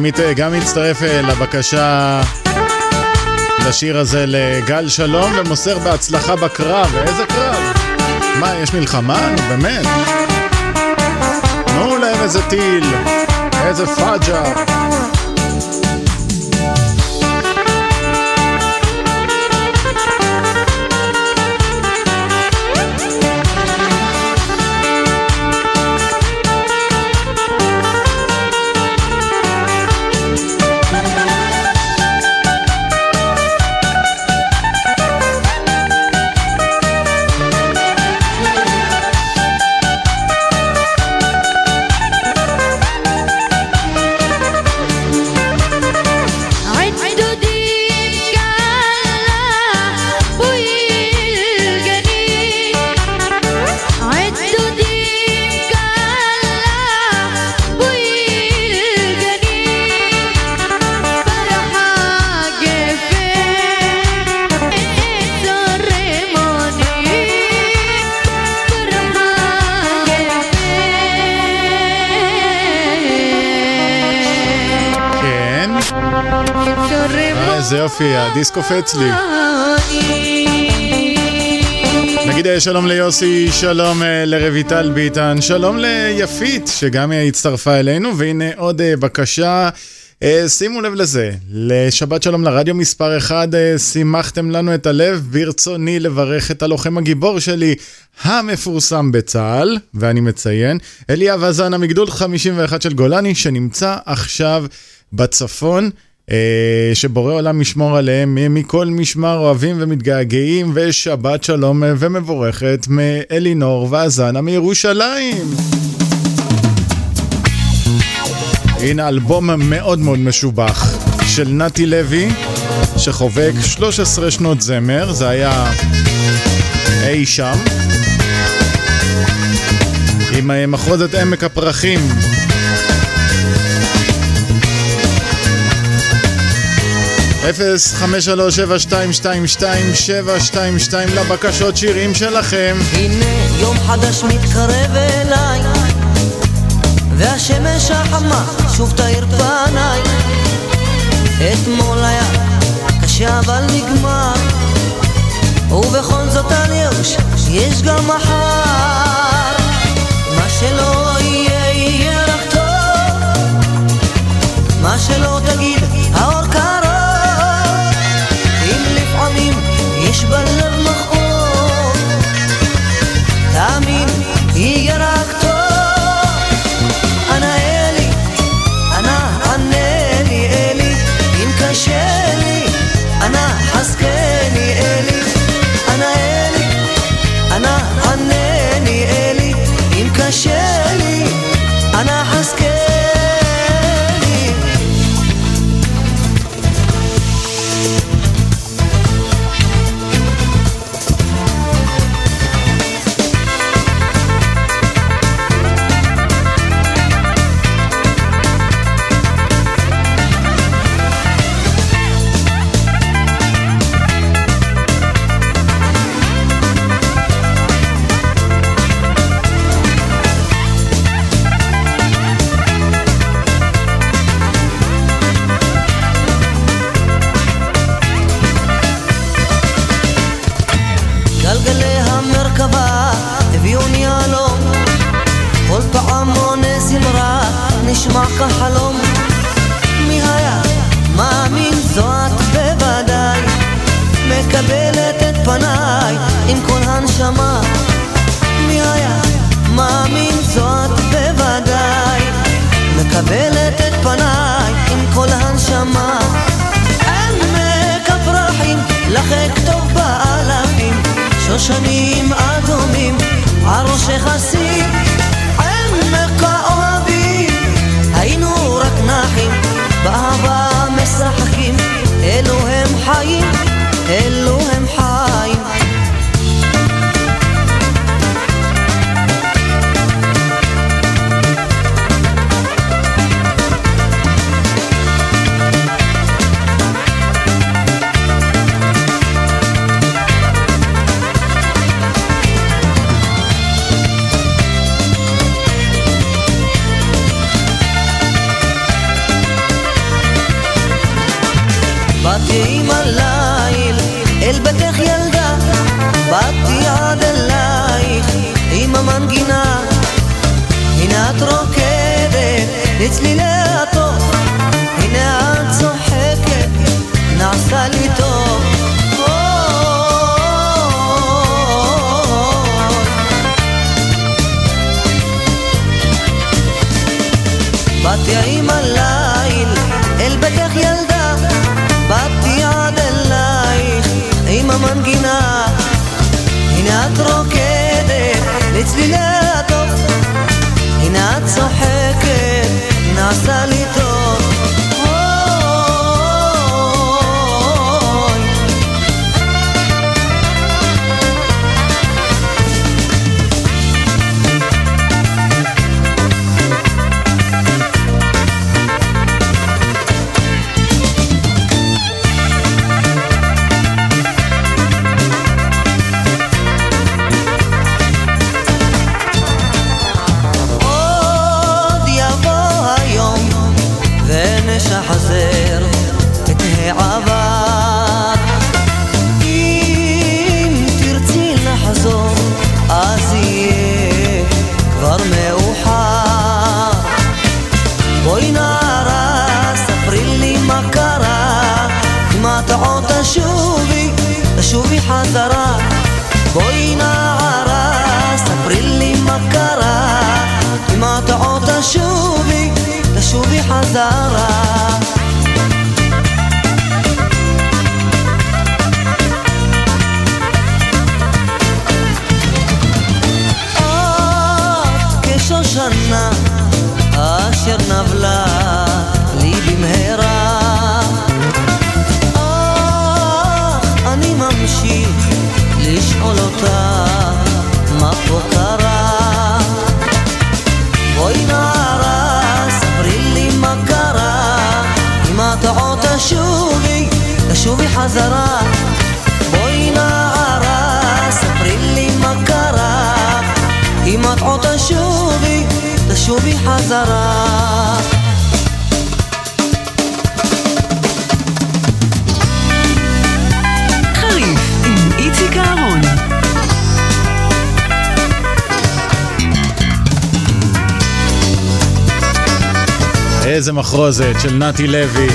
עמית אה, גם מצטרף אה, לבקשה לשיר הזה לגל שלום ומוסר בהצלחה בקרב. איזה קרב? מה, יש מלחמה? נו באמת. תנו להם איזה טיל, איזה פאג'ה. איזה יופי, הדיסק קופץ לי. נגיד אה, שלום ליוסי, שלום אה, לרויטל ביטן, שלום ליפית, שגם אה, הצטרפה אלינו, והנה עוד אה, בקשה. שימו לב לזה, לשבת שלום לרדיו מספר 1, שימחתם לנו את הלב, ברצוני לברך את הלוחם הגיבור שלי, המפורסם בצה"ל, ואני מציין, אליאב הזנה מגדוד 51 של גולני, שנמצא עכשיו בצפון. אה, שבורא עולם ישמור עליהם מכל משמר אוהבים ומתגעגעים ושבת שלום ומבורכת מאלינור והזנה מירושלים. הנה אלבום מאוד מאוד משובח של נתי לוי שחובק 13 שנות זמר, זה היה אי שם עם אה, מחרוזת עמק הפרחים 053-722-722 לבקשות שירים שלכם. הנה יום חדש מתקרב אליי, והשמש החמה שוב תאיר פניי. אתמול היה קשה אבל נגמר, ובכל זאת על יוש יש גם מחר. מה שלא יהיה יהיה רק טוב, מה שלא תגיד שושנים אדומים על ראשך אשים עמק היינו רק נחים באהבה משחקים אלו הם חיים עם הליל אל ביתך ילדה, באתי עד אלייך עם המנגינה. הנה את רוקדת לצלילי הנה את איזה מחרוזת של נתי לוי.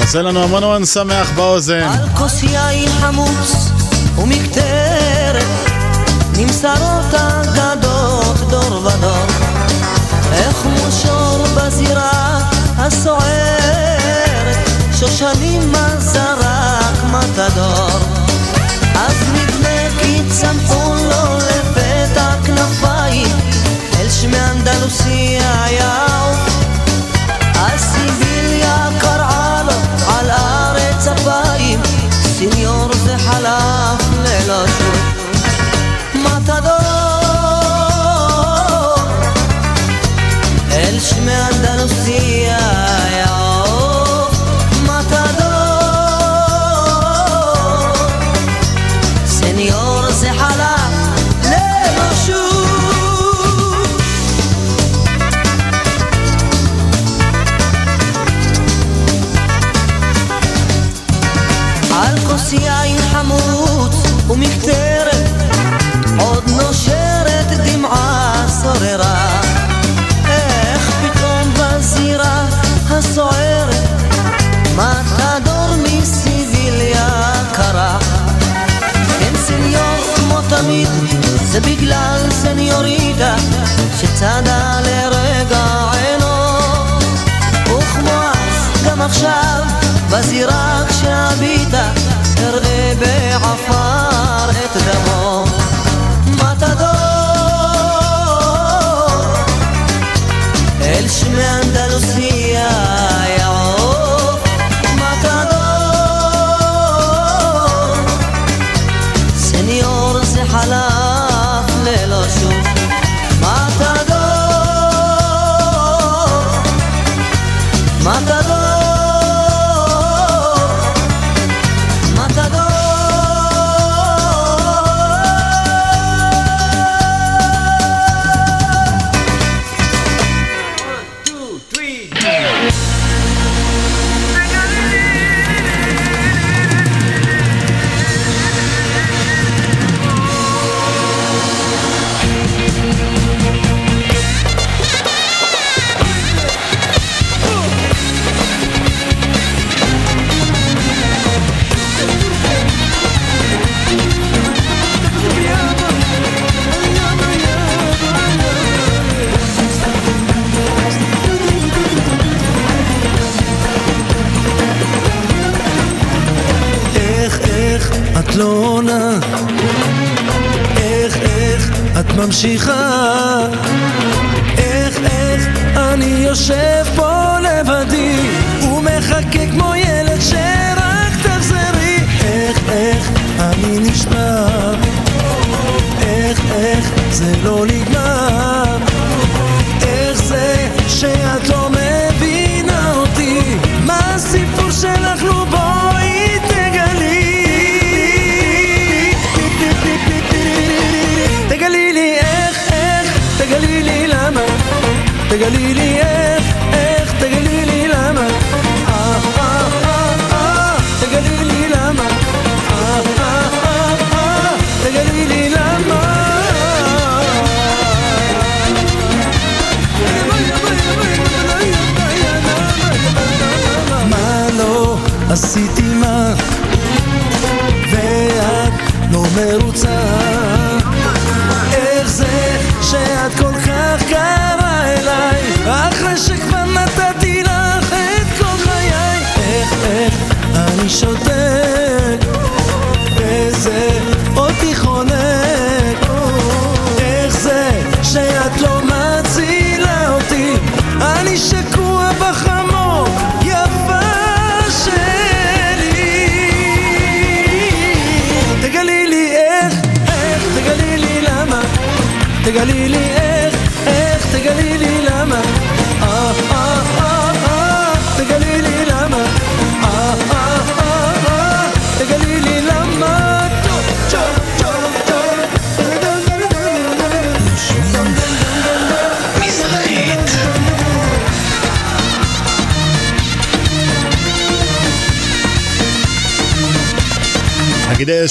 עושה לנו המון המון שמח באוזן. על כוס יין חמוץ ומקטרת נמסרות אגדות דור ודור איך מושור בזירה הסוערת שושנים זרק מתדור אז נדמה כי צמחו לו לפתע כנפיים אל שמי אנדלוסיה יעוף אז סיביליה קראה לו על ארץ אפיים סיניור זה חלף ללא שוב מתדור אל שמי אנדלוסיה הסוערת מתדור מסיביליה קרה כן סניור כמו תמיד זה בגלל סניוריטה שצדה לרגע עינו. וכמו אז גם עכשיו בזירה כשהביטה אראה בעפר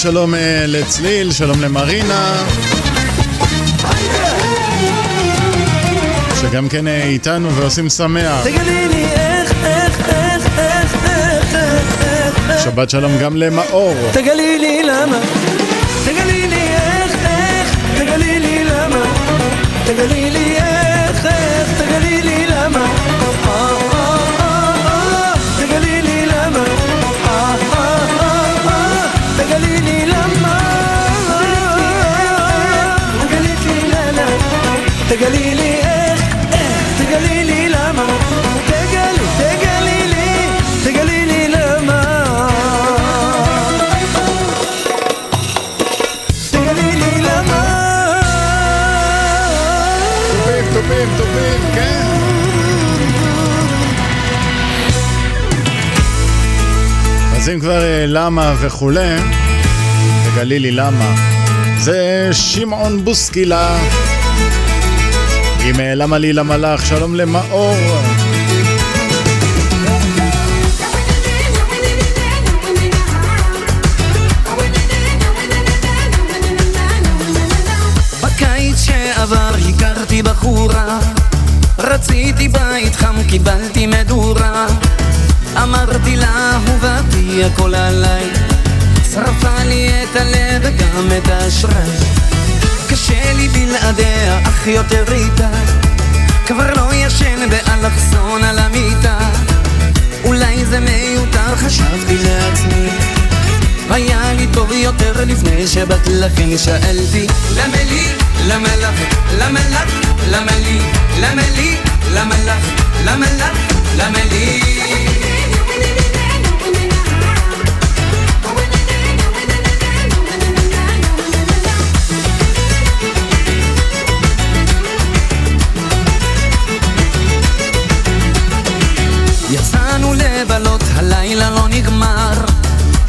שלום אה, לצליל, שלום למרינה. שגם כן אה, איתנו ועושים שמח. תגלי לי איך, איך, איך, איך, איך, איך, איך שבת שלום גם למאור. תגלי לי למה אז אם כבר אה, למה וכולי, תגלי לי למה. זה שמעון בוסקילה. עם אה, למה לי למה לך, שלום למאור. בחורה רציתי בית חם, קיבלתי מדורה אמרתי לה, אהובתי, הכל עליי. שרפה לי את הלב וגם את האשראי. קשה לי בלעדיה, אך יותר איתה. כבר לא ישן באלכסון על המיטה. אולי זה מיותר, חשבתי לעצמי. היה לי טוב יותר לפני שבאת לכן שאלתי. למה לי, למה לך, למה לך, למה לי, למה לי, למה לך, למה לך, למה לי הלילה לא נגמר.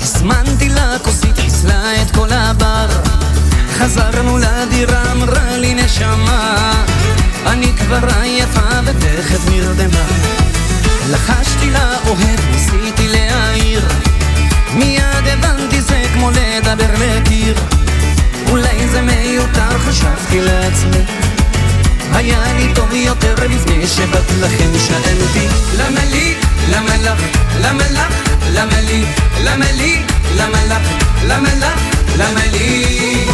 הזמנתי לה כוסית, חיסלה את כל הבר. חזרנו לדירה, אמרה לי נשמה אני כבר עייפה ותכף נרדמה. לחשתי לה אוהב, ניסיתי להעיר. מיד הבנתי זה כמו לדבר לקיר. אולי זה מיותר, חשבתי לעצמי. היה לי טוב יותר לפני שבאת לכן שאלתי למה לי, למה לך, למה לך, למה לי, למה לי, למה לך, למה לך, למה לי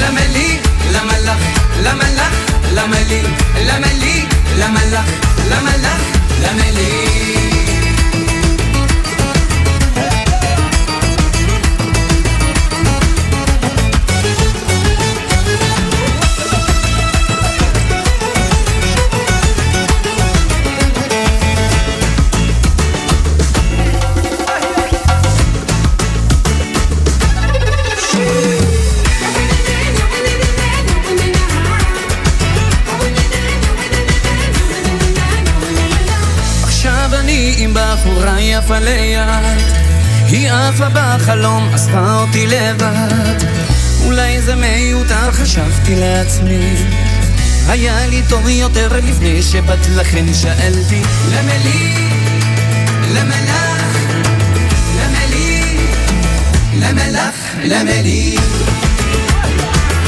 למה לי, למה לך, למה לך, למה לי, למה לי, למה לך, למה לך, למה לי עפה ליד היא עפה בחלום, אספה אותי לבד אולי זה מיותר, חשבתי לעצמי היה לי טוב יותר לפני שבאת לכן שאלתי למה לי? למה לך? למה לי? למה לך? למה לי?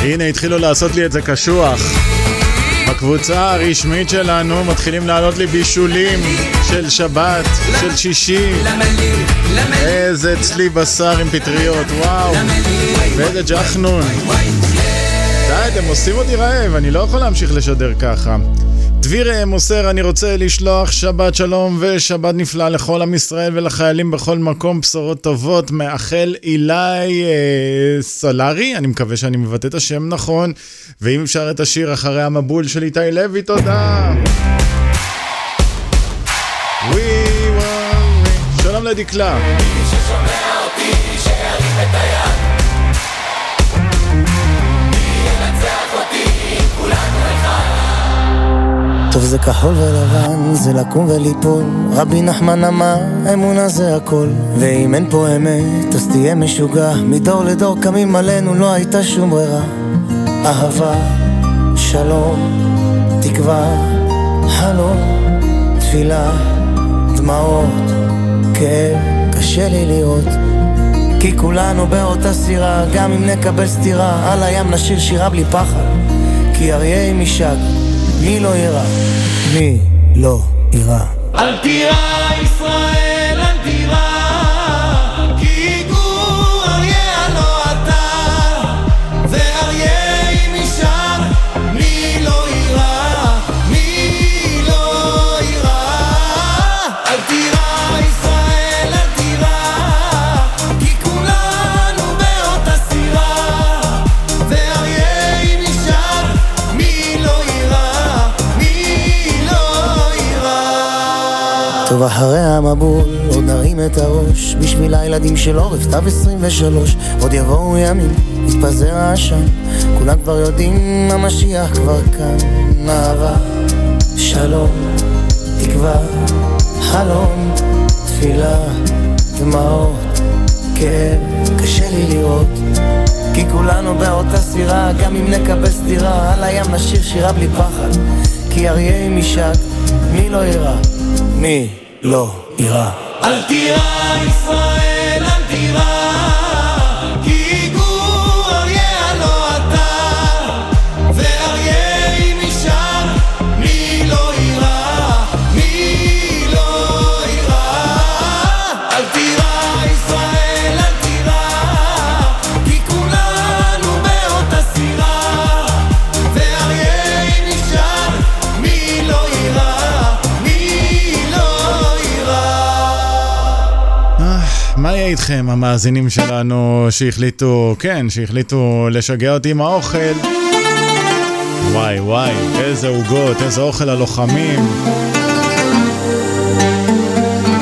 הנה התחילו לעשות לי את זה קשוח. בקבוצה הרשמית שלנו מתחילים לעלות לי בישולים של שבת, של שישי. איזה צלי בשר עם פטריות, וואו. ואיזה ג'חנון. די, אתם עושים אותי רעב, אני לא יכול להמשיך לשדר ככה. דביר מוסר, אני רוצה לשלוח שבת שלום ושבת נפלאה לכל עם ישראל ולחיילים בכל מקום, בשורות טובות. מאחל אילי אה, סולרי, אני מקווה שאני מבטא את השם נכון, ואם אפשר את השיר אחרי המבול של איתי לוי, תודה. שלום לדקלה. טוב זה כחול ולבן, זה לקום וליפול. רבי נחמן אמר, אמונה זה הכל. ואם אין פה אמת, אז תהיה משוגע. מדור לדור קמים עלינו, לא הייתה שום ברירה. אהבה, שלום, תקווה, חלום, תפילה, דמעות, כאב, קשה לי לראות כי כולנו באותה סירה, גם אם נקבל סטירה על הים נשיר שירה בלי פחד כי אריה עם אישק מי לא יירא? מי לא יירא? אל תירא ישראל, טוב אחרי המבול עוד נרים את הראש. בשביל הילדים של עורף תו 23 עוד יבואו ימים, יתפזר העשן. כולם כבר יודעים המשיח כבר כאן. אהבה, שלום, תקווה, חלום, תפילה, דמעות, כאב, קשה לי לראות כי כולנו באותה סירה גם אם נקבל סטירה על הים נשיר שירה בלי פחד. כי אריה עם אישק, מי לא יירא? מי לא יירא? אל תירא ישראל, אל תירא, איתכם, המאזינים שלנו שהחליטו, כן, שהחליטו לשגע אותי עם האוכל? וואי וואי, איזה עוגות, איזה אוכל הלוחמים.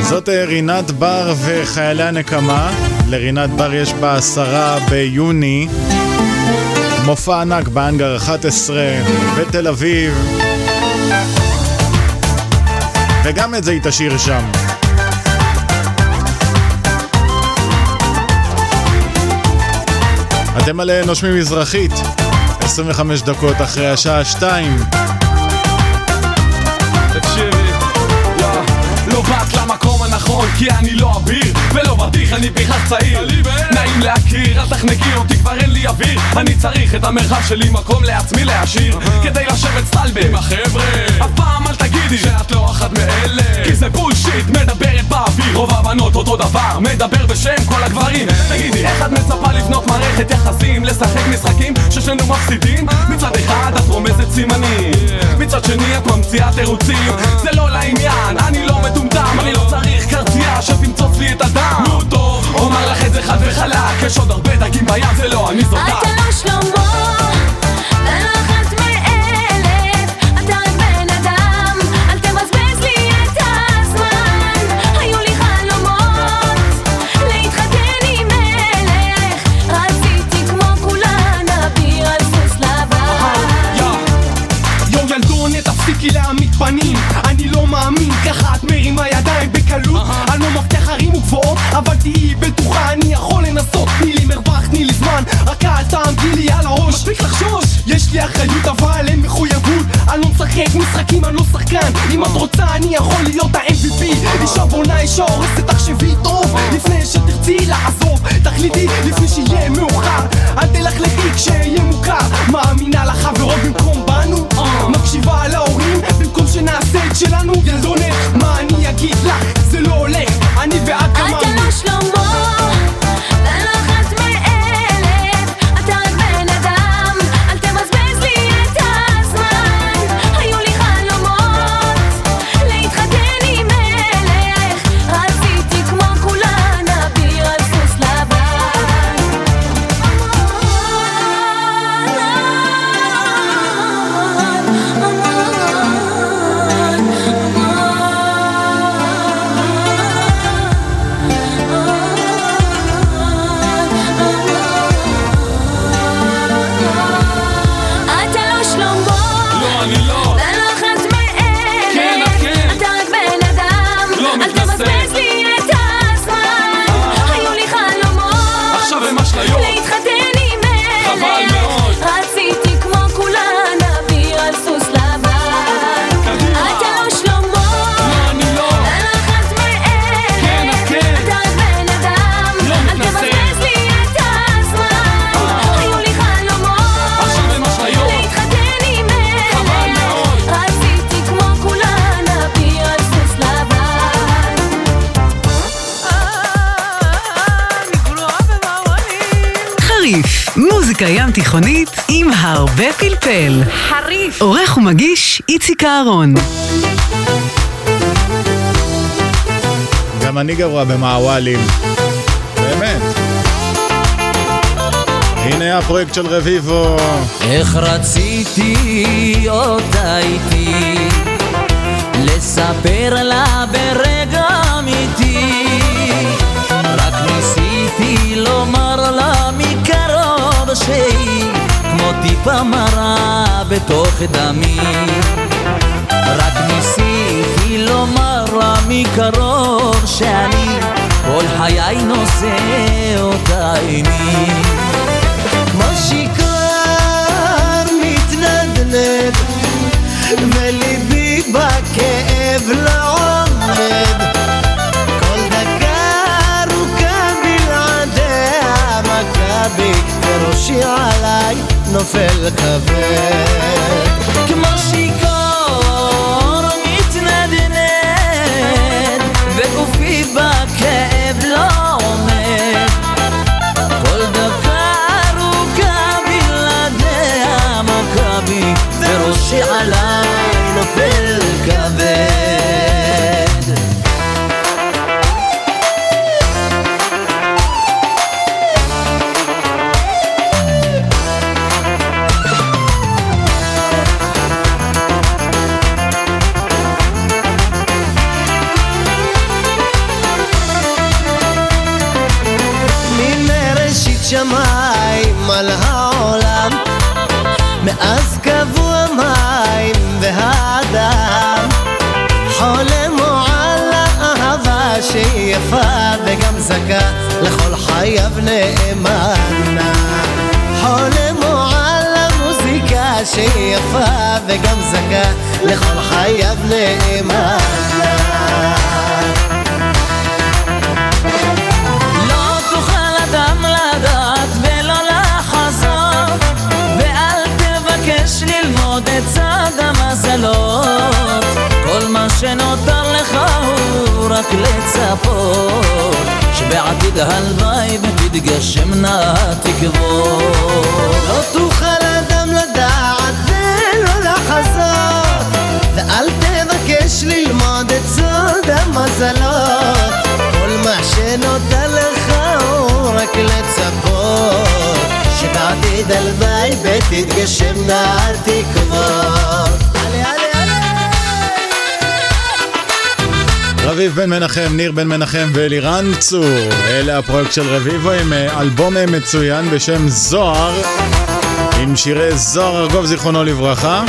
זאת אה, רינת בר וחיילי הנקמה. לרינת בר יש בעשרה ביוני מופע ענק באנגר 11 בתל אביב. וגם את זה היא תשאיר שם. אתם על נושמים מזרחית, 25 דקות אחרי השעה 2. תקשיבי, יא, לא באת הנכון כי אני לא אביר ולא בטיח אני בכלל צעיר. נעים להכיר, אל תחנקי אותי כבר אין לי אוויר. אני צריך את המרחב שלי מקום לעצמי להשאיר כדי לשבת סטלבט עם החבר'ה. אף פעם אל תגידי שאת לא אחת מאלה. כי זה בולשיט, מדברת באוויר רוב הבנות אותו דבר. מדבר בשם כל הגברים. תגידי, איך את מצפה לבנות מערכת יחסים לשחק משחקים ששנינו מפסידים? מצד אחד את רומזת סימנים מצד שני את ממציאה תירוצים. זה לא לעניין, אני לא מטומטם אני לא צריך קרצייה שתמצוץ לי את הדם. נו טוב, אומר לך את זה חד וחלק יש עוד הרבה דגים בים, זה לא אני זאת את אתה לא שלמה, לא אתה רק בן אדם, אל תבזבז לי את בקלות, אני לא מבטיח הרים וגבוהות, אבל תהיי בטוחה, אני יכול לנסות. תהיי אני לא מבטיח דקה אל תעמדי לי על הראש. מספיק לחשוש. יש לי אחריות אבל אין מחויבות. אני לא משחק משחקים אני לא שחקן. אם את רוצה אני יכול להיות ה-MVP אישה בונה אישה הורסת תחשבי טוב. לפני שתרצי לעזוב תחליטי לפני שיהיה מאוחר. אל תלכלכי כשיהיה מוכר. מאמינה לחברות במקום בנו. מקשיבה להורים במקום שנעשה את שלנו. ילדונת מה אני אגיד לך? זה לא הולך. אני ואת גמרנו אתה לא שלמה, מוזיקה ים תיכונית עם הרבה פלפל. חריף. עורך ומגיש איציק אהרון. גם אני גרוע במעוואלים. באמת. הנה הפרויקט של רביבו. איך רציתי אותה איתי לספר לה ברגע אמיתי רק ניסיתי לומר שהיא כמו טיפה מרה בתוך דמי. רק ניסיתי לומר לה מקרוב שאני כל חיי נושא אותה עימי כמו שיכור מתנדנד וליבי בכאב לא עומד. כל דקה ארוכה בלעדיה מכבי וראשי עליי נופל כבד. כמו שיכור רביב בן מנחם, ניר בן מנחם ואלירן צור. אלה הפרויקט של רביבו עם אה, אלבום אה, מצוין בשם זוהר, עם שירי זוהר ארגוב זיכרונו לברכה.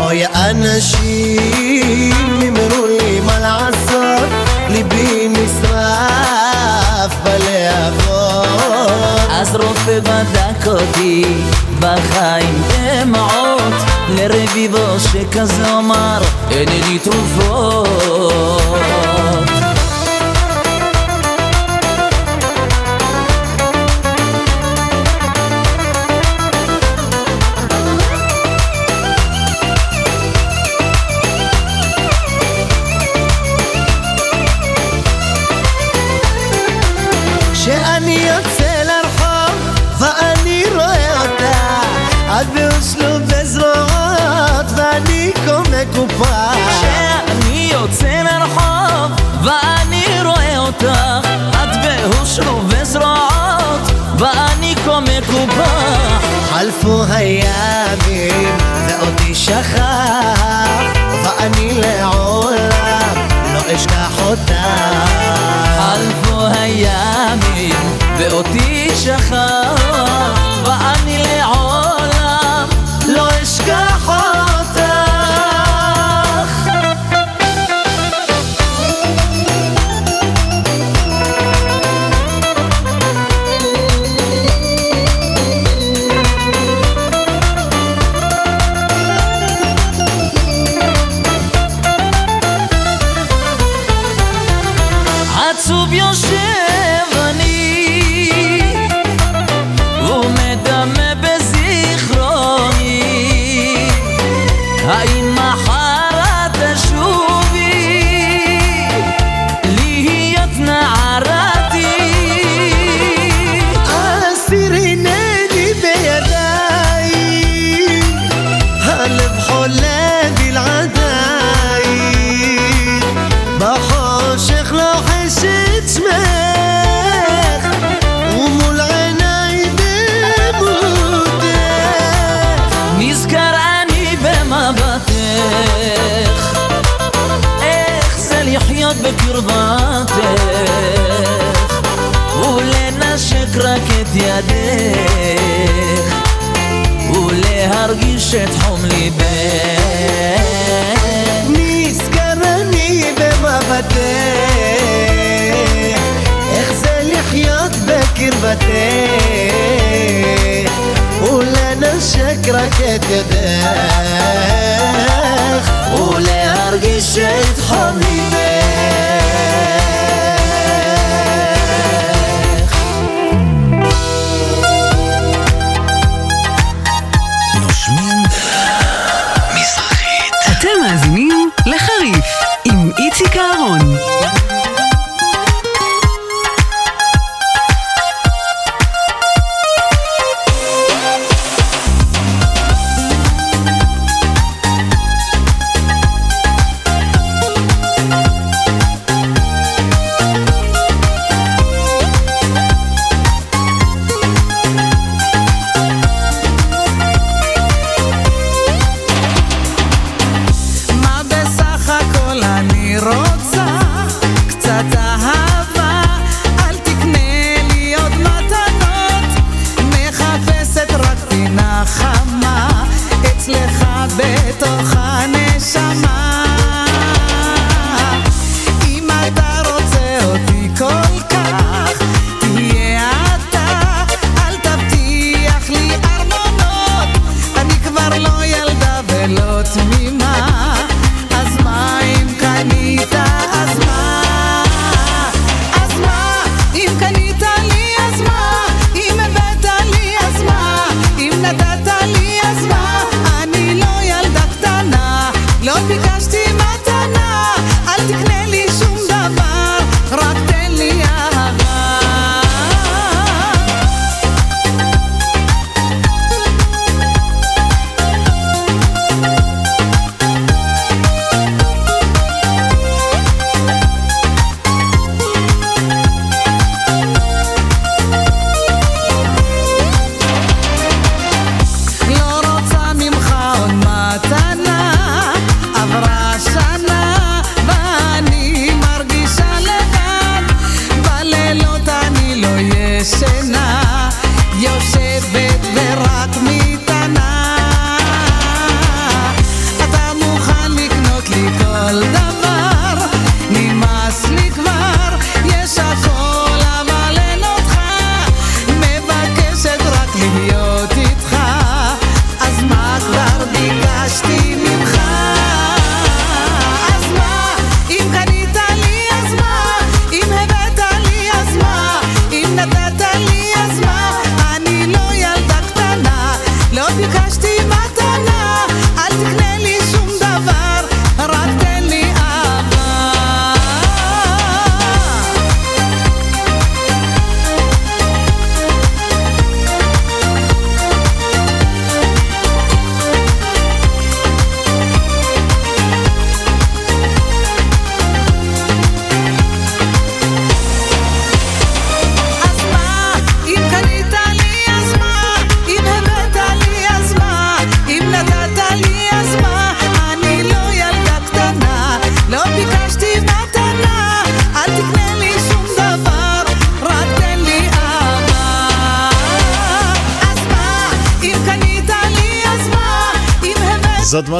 אוי אנשים אז רופא בדק אותי. בחיים דמעות לרביבו שכזה אמר אינני תרופות. עפו הימים, ועודי שכח Aí לחייך ולהרגיש את חום ליבך. נזכר אני במבטך איך זה לחיות בקרבתך ולנשק רק את ידך ולהרגיש את חום ליבך.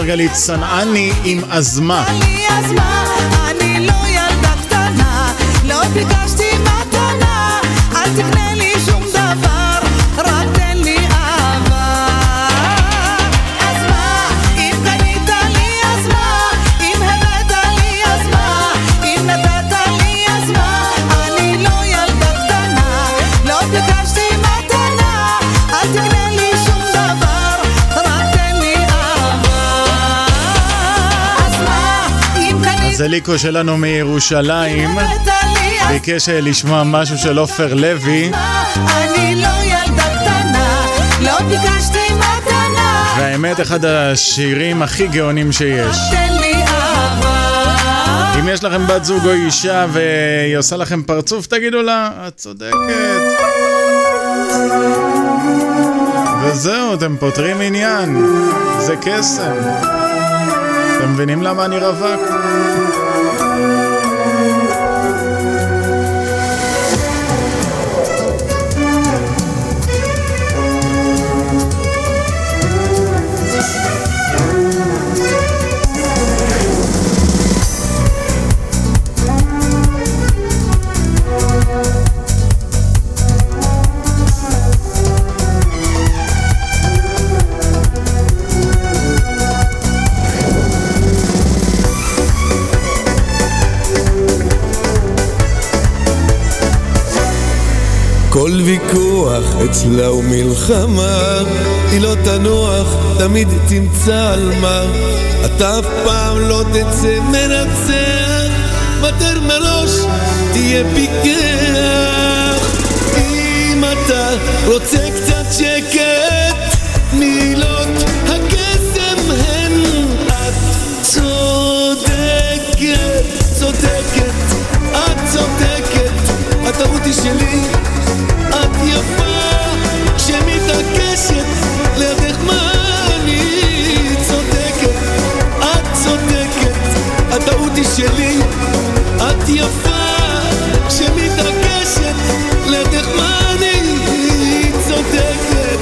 מרגלית צנעני עם אזמה. לי אז מה, אני לא ילדה קטנה, לא ביקשתי אליקו שלנו מירושלים ביקש אה, לשמוע משהו של עופר לוי, אני לא ילדה קטנה, לא ביקשתי מתנה, והאמת אחד השירים הכי גאונים שיש. אם יש לכם בת זוג או אישה והיא עושה לכם פרצוף, תגידו לה, את צודקת. וזהו, אתם פותרים עניין. זה קסם. אתם מבינים למה אני רווק? אצלה הוא מלחמה, היא לא תנוח, תמיד תמצא על מה. אתה אף פעם לא תצא מנצח, ותר מראש, תהיה פיקח. אם אתה רוצה קצת שקט, מילות הקסם הן את צודקת, צודקת, את צודקת, הטעות היא שלי, היא שלי, את יפה, שמתעקשת לידך מה אני צודקת.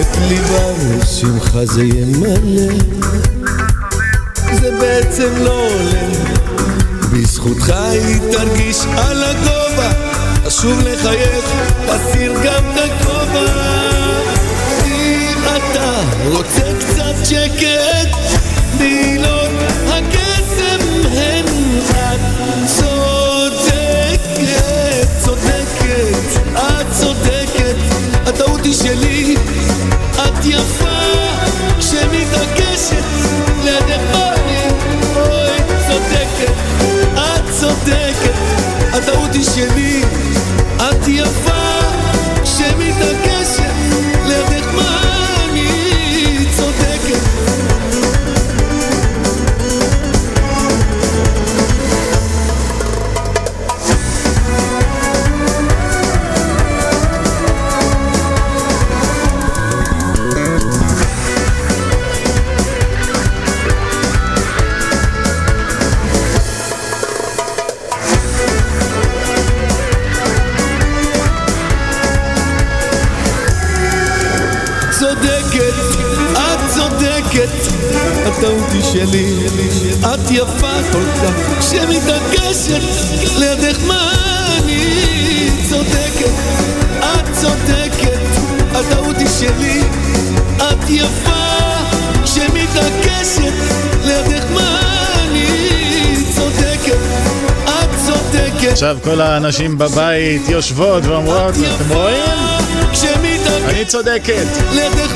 את ליבה ושמחה זה ימלא זה בעצם לא עולה. בזכותך היא תרגיש על הגובה. חשוב לחייך, תסיר גם את הכובע אתה רוצה קצת שקט מילות הקסם עכשיו כל הנשים בבית יושבות ואומרות, אתם רואים? אני צודקת. לידך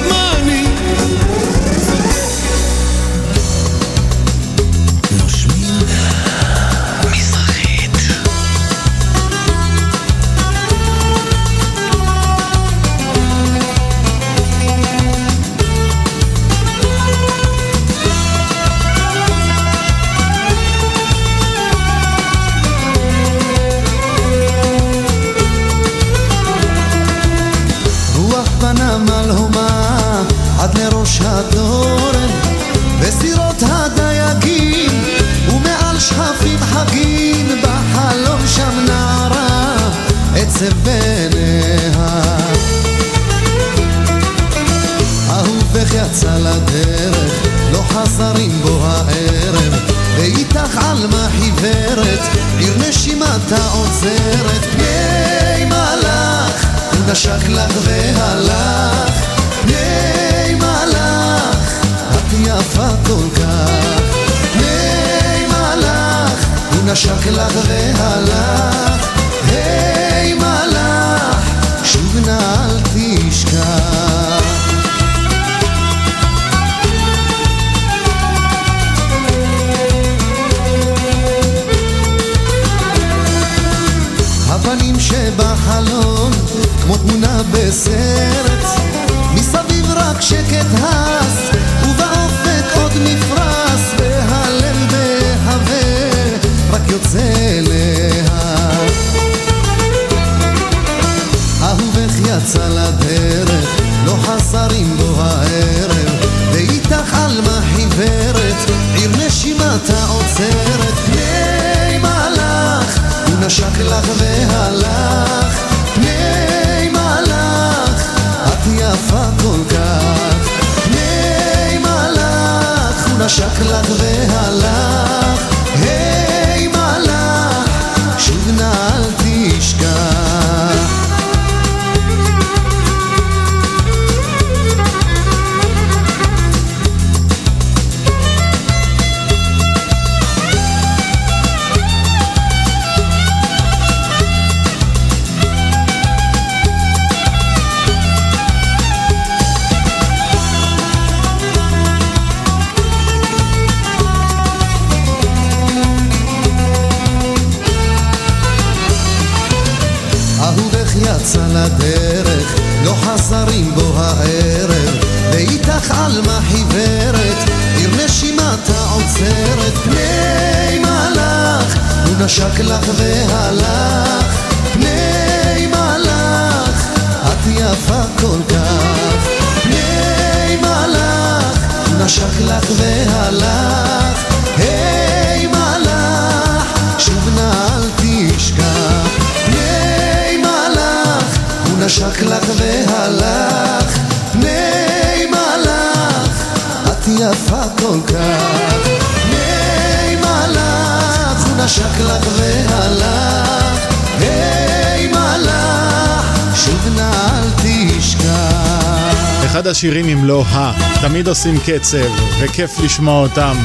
שירים אם לא ה, תמיד עושים קצב, וכיף לשמוע אותם.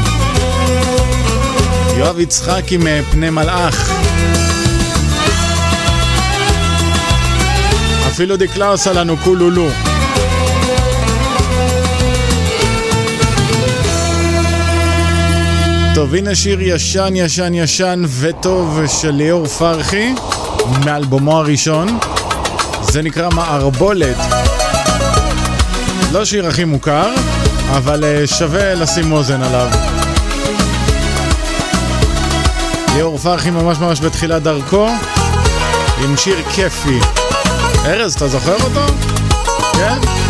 יואב יצחק עם אה, פני מלאך. אפילו דקלה עושה לנו קולולו. טוב, הנה שיר ישן, ישן, ישן וטוב של ליאור פרחי, מאלבומו הראשון. זה נקרא מערבולת. לא שיר הכי מוכר, אבל אה, שווה לשים אוזן עליו. ליאור פרחי ממש ממש בתחילת דרכו, עם שיר כיפי. ארז, אתה זוכר אותו? כן?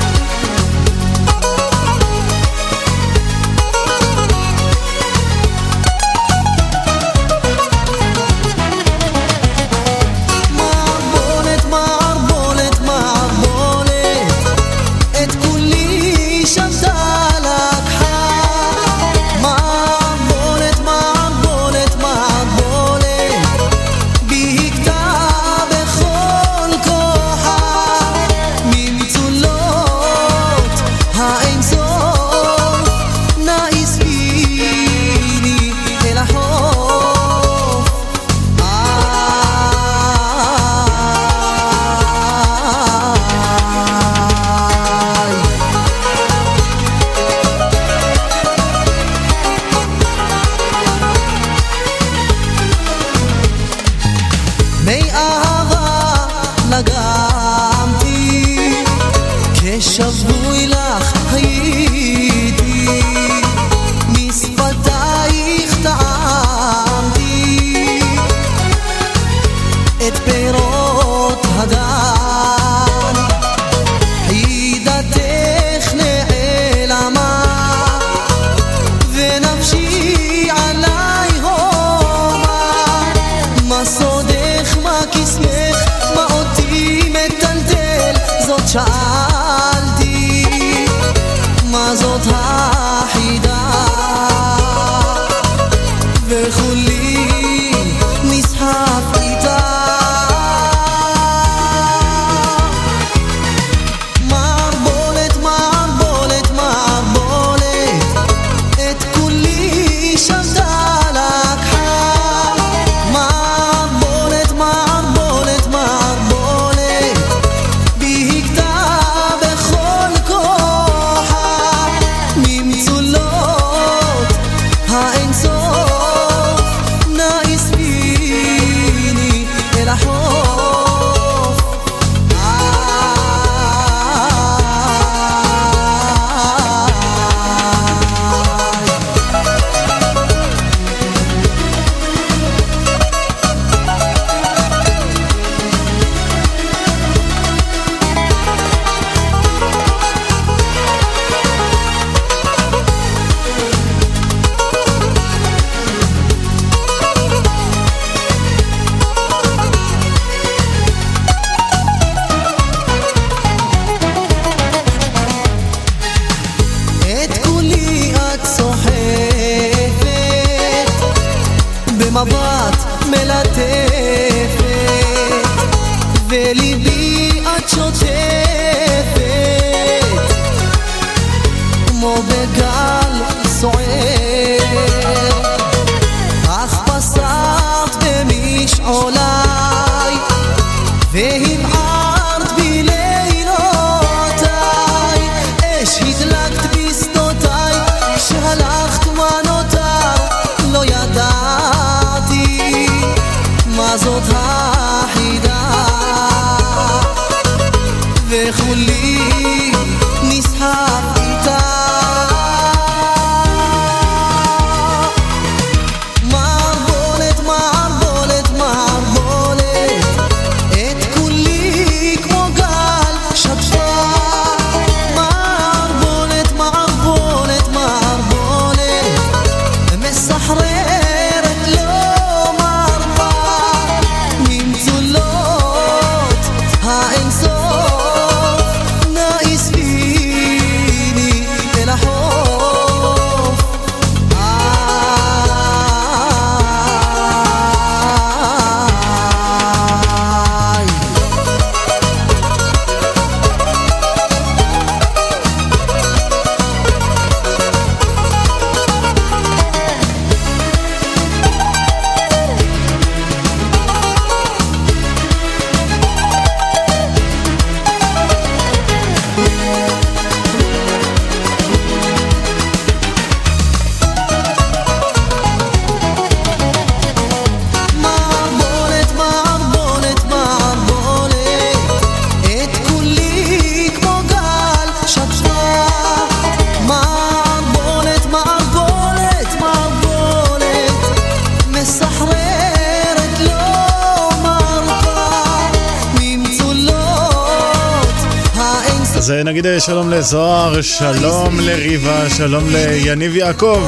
לזוהר, שלום לריבה, שלום ליניב יעקב.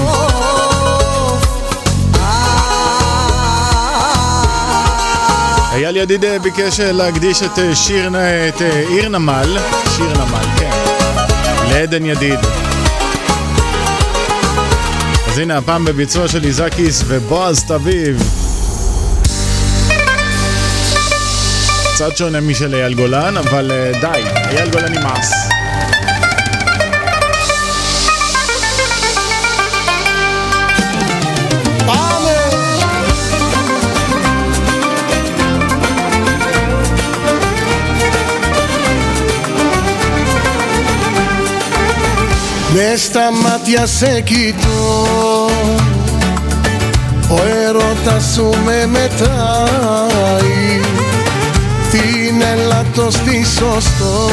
אייל ידיד אה, ביקש אה, להקדיש את אה, שיר, את עיר נמל, שיר נמל, כן, לעדן ידיד. אז הנה הפעם בביצוע של איזקיס ובועז תביב. קצת שונה משל אייל גולן, אבל די, אייל גולן נמאס. Μες στα μάτια σε κοιτώ. Ο έρωτας σου με μετράει. Τι ελάττος τι σωστό.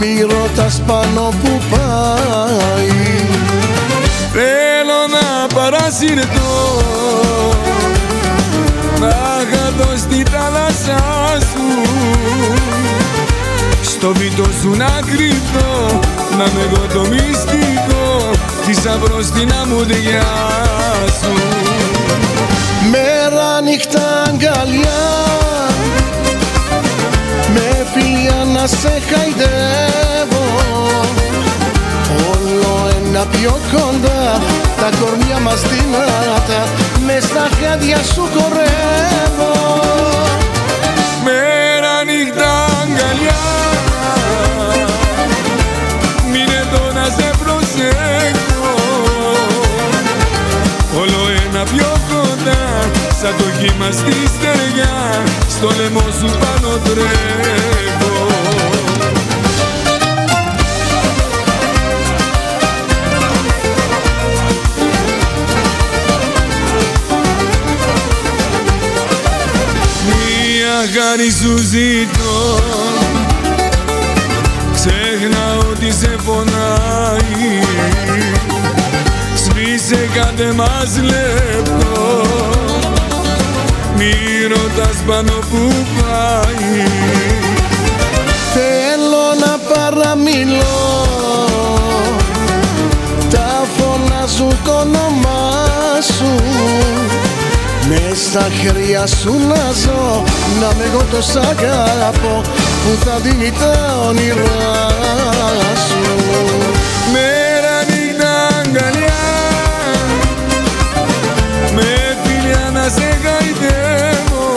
Μη ρωτάς πάνω που πάει. Θέλω να παρασυρθώ Να χαθώ στη θάλασσά σου Στο βítο σου να κρυφτώ Να με εγώ το μυστικό Θησαυρό στην αμμουδιά σου. Μέρα νύχτα αγκαλιά Με φιλιά να σε χαϊδεύω. Όλο ένα πιο κοντά Τα κορμιά μας δυνατά Μες στα χάδια σου χορεύω. Μέρα νύχτα πιο κοντά Σαν το κύμα στη στεριά Στο λαιμό σου πάνω τρέχω. Μια χάρη σου ζητώ Σβήσε κάθε μας λεπτό. Μη ρωτάς πάνω που πάει. Θέλω να παραμιλώ Τα φωνάζουν το όνομά σου. Μες στα χέρια σου να ζω. Να με εγώ το σ' αγαπώ Που θα δίνει τα όνειρά σου να σε γαϊδεύω.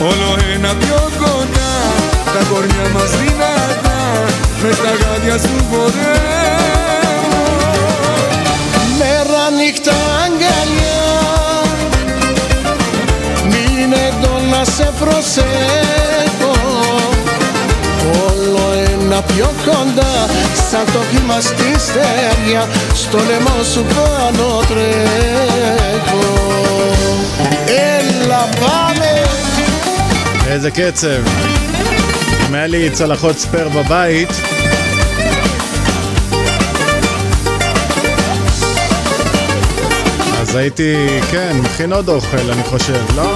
Όλο ένα πιο κοντά Τα κορμιά μας δυνατά Μες στα γάντια σου χορεύω Μέρα νύχτα αγκαλιά Μην εδώ να σε προσέχω Όλο ένα πιο κοντά Σαν το κύμα στη στεριά Στο λαιμό σου πάνω τρέχω Έλα πάμε איזה קצב. אם היה לי צלחות ספייר בבית, אז הייתי, כן, מכין עוד אוכל, אני חושב, לא?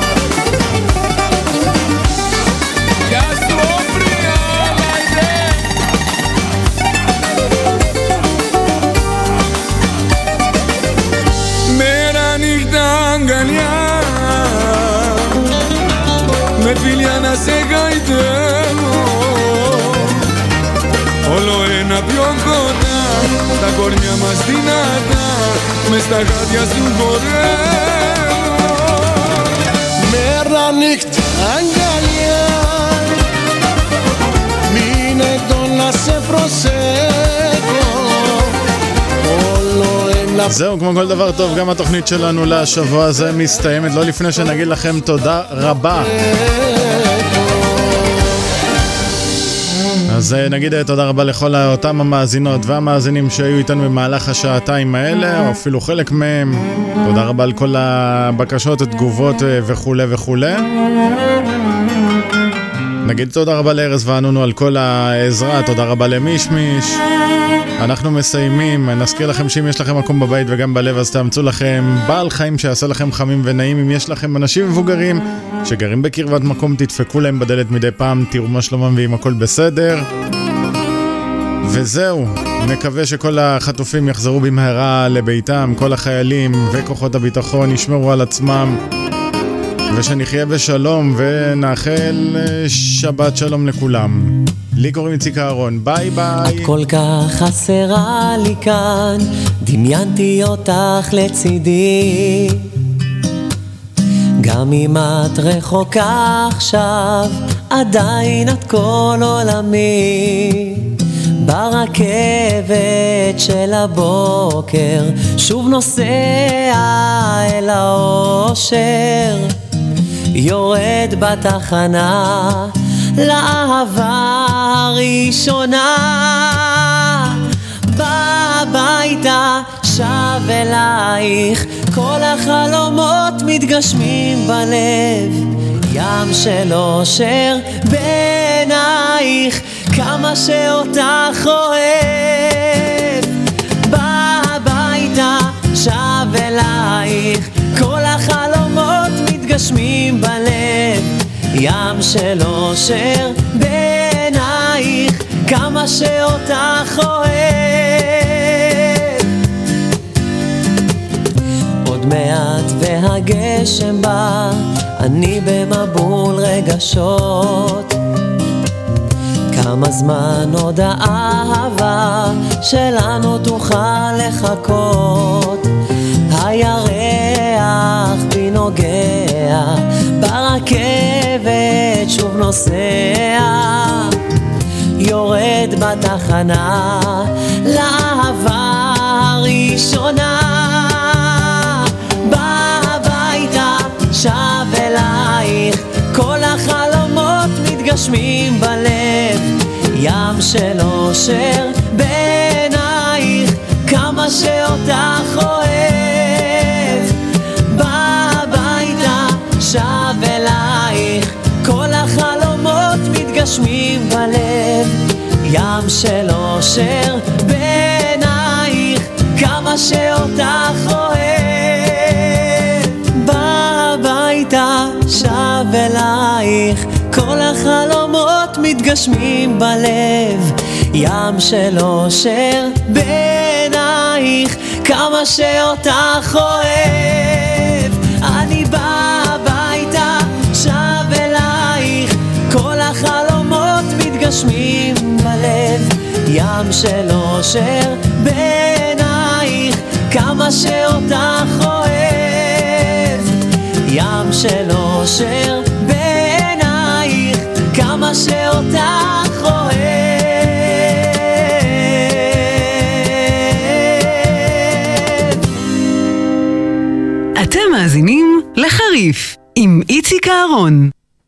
Με φιλιά να σε γαϊδεύω Όλο ένα πιο κοντά Τα κορμιά μας δυνατά Μες στα γάτια σου χορεύω Μέρα νύχτα αγκαλιά Μην εδώ να σε προσέχω Όλο ένα זהו, כמו כל דבר טוב, גם התוכנית שלנו לשבוע הזה מסתיימת. לא לפני שנגיד לכם תודה רבה. אז אה, נגיד אה, תודה רבה לכל אותם המאזינות והמאזינים שהיו איתנו במהלך השעתיים האלה, או אפילו חלק מהם. תודה רבה על כל הבקשות, תגובות אה, וכולי וכולי. נגיד תודה רבה לארז וענונו על כל העזרה, תודה רבה למישמיש. אנחנו מסיימים, נזכיר לכם שאם יש לכם מקום בבית וגם בלב אז תאמצו לכם בעל חיים שיעשה לכם חמים ונעים. אם יש לכם אנשים מבוגרים שגרים בקרבת מקום תדפקו להם בדלת מדי פעם, תראו מה שלומם ואם הכל בסדר. וזהו, נקווה שכל החטופים יחזרו במהרה לביתם, כל החיילים וכוחות הביטחון ישמרו על עצמם ושנחיה בשלום ונאחל אה, שבת שלום לכולם. לי קוראים איציק אהרון, ביי ביי. כל כך חסרה לי כאן, דמיינתי אותך לצידי. גם אם את רחוקה עכשיו, עדיין את כל עולמי. ברכבת של הבוקר, שוב נוסע אל האושר. יורד בתחנה לאהבה הראשונה. בא הביתה, שב אלייך, כל החלומות מתגשמים בלב. ים של אושר בעינייך, כמה שאותך אוהב. בא הביתה, שב אלייך, כל החלומות מתגשמים בלב. ים של אושר בעינייך, כמה שאותך אוהב. עוד מעט והגשם בא, אני במבול רגשות. כמה זמן עוד האהבה שלנו תוכל לחכות? הירח בי נוגע, ברכבת שוב נוסע, יורד בתחנה לאהבה הראשונה. בא הביתה, שב אלייך, כל החלומות מתגשמים בלב, ים של אושר בעינייך, כמה שאותך אוהב. מתגשמים בלב, ים של אושר בעינייך, כמה שאותך אוהב. בא הביתה, שב אלייך, כל החלומות מתגשמים בלב, ים של אושר בעינייך, כמה שאותך אוהב. אני בא מתגשמים בלב, ים של אושר בעינייך, כמה שאותך אוהב. ים של אושר בעינייך, כמה שאותך אוהב. אתם מאזינים לחריף עם איציק אהרון.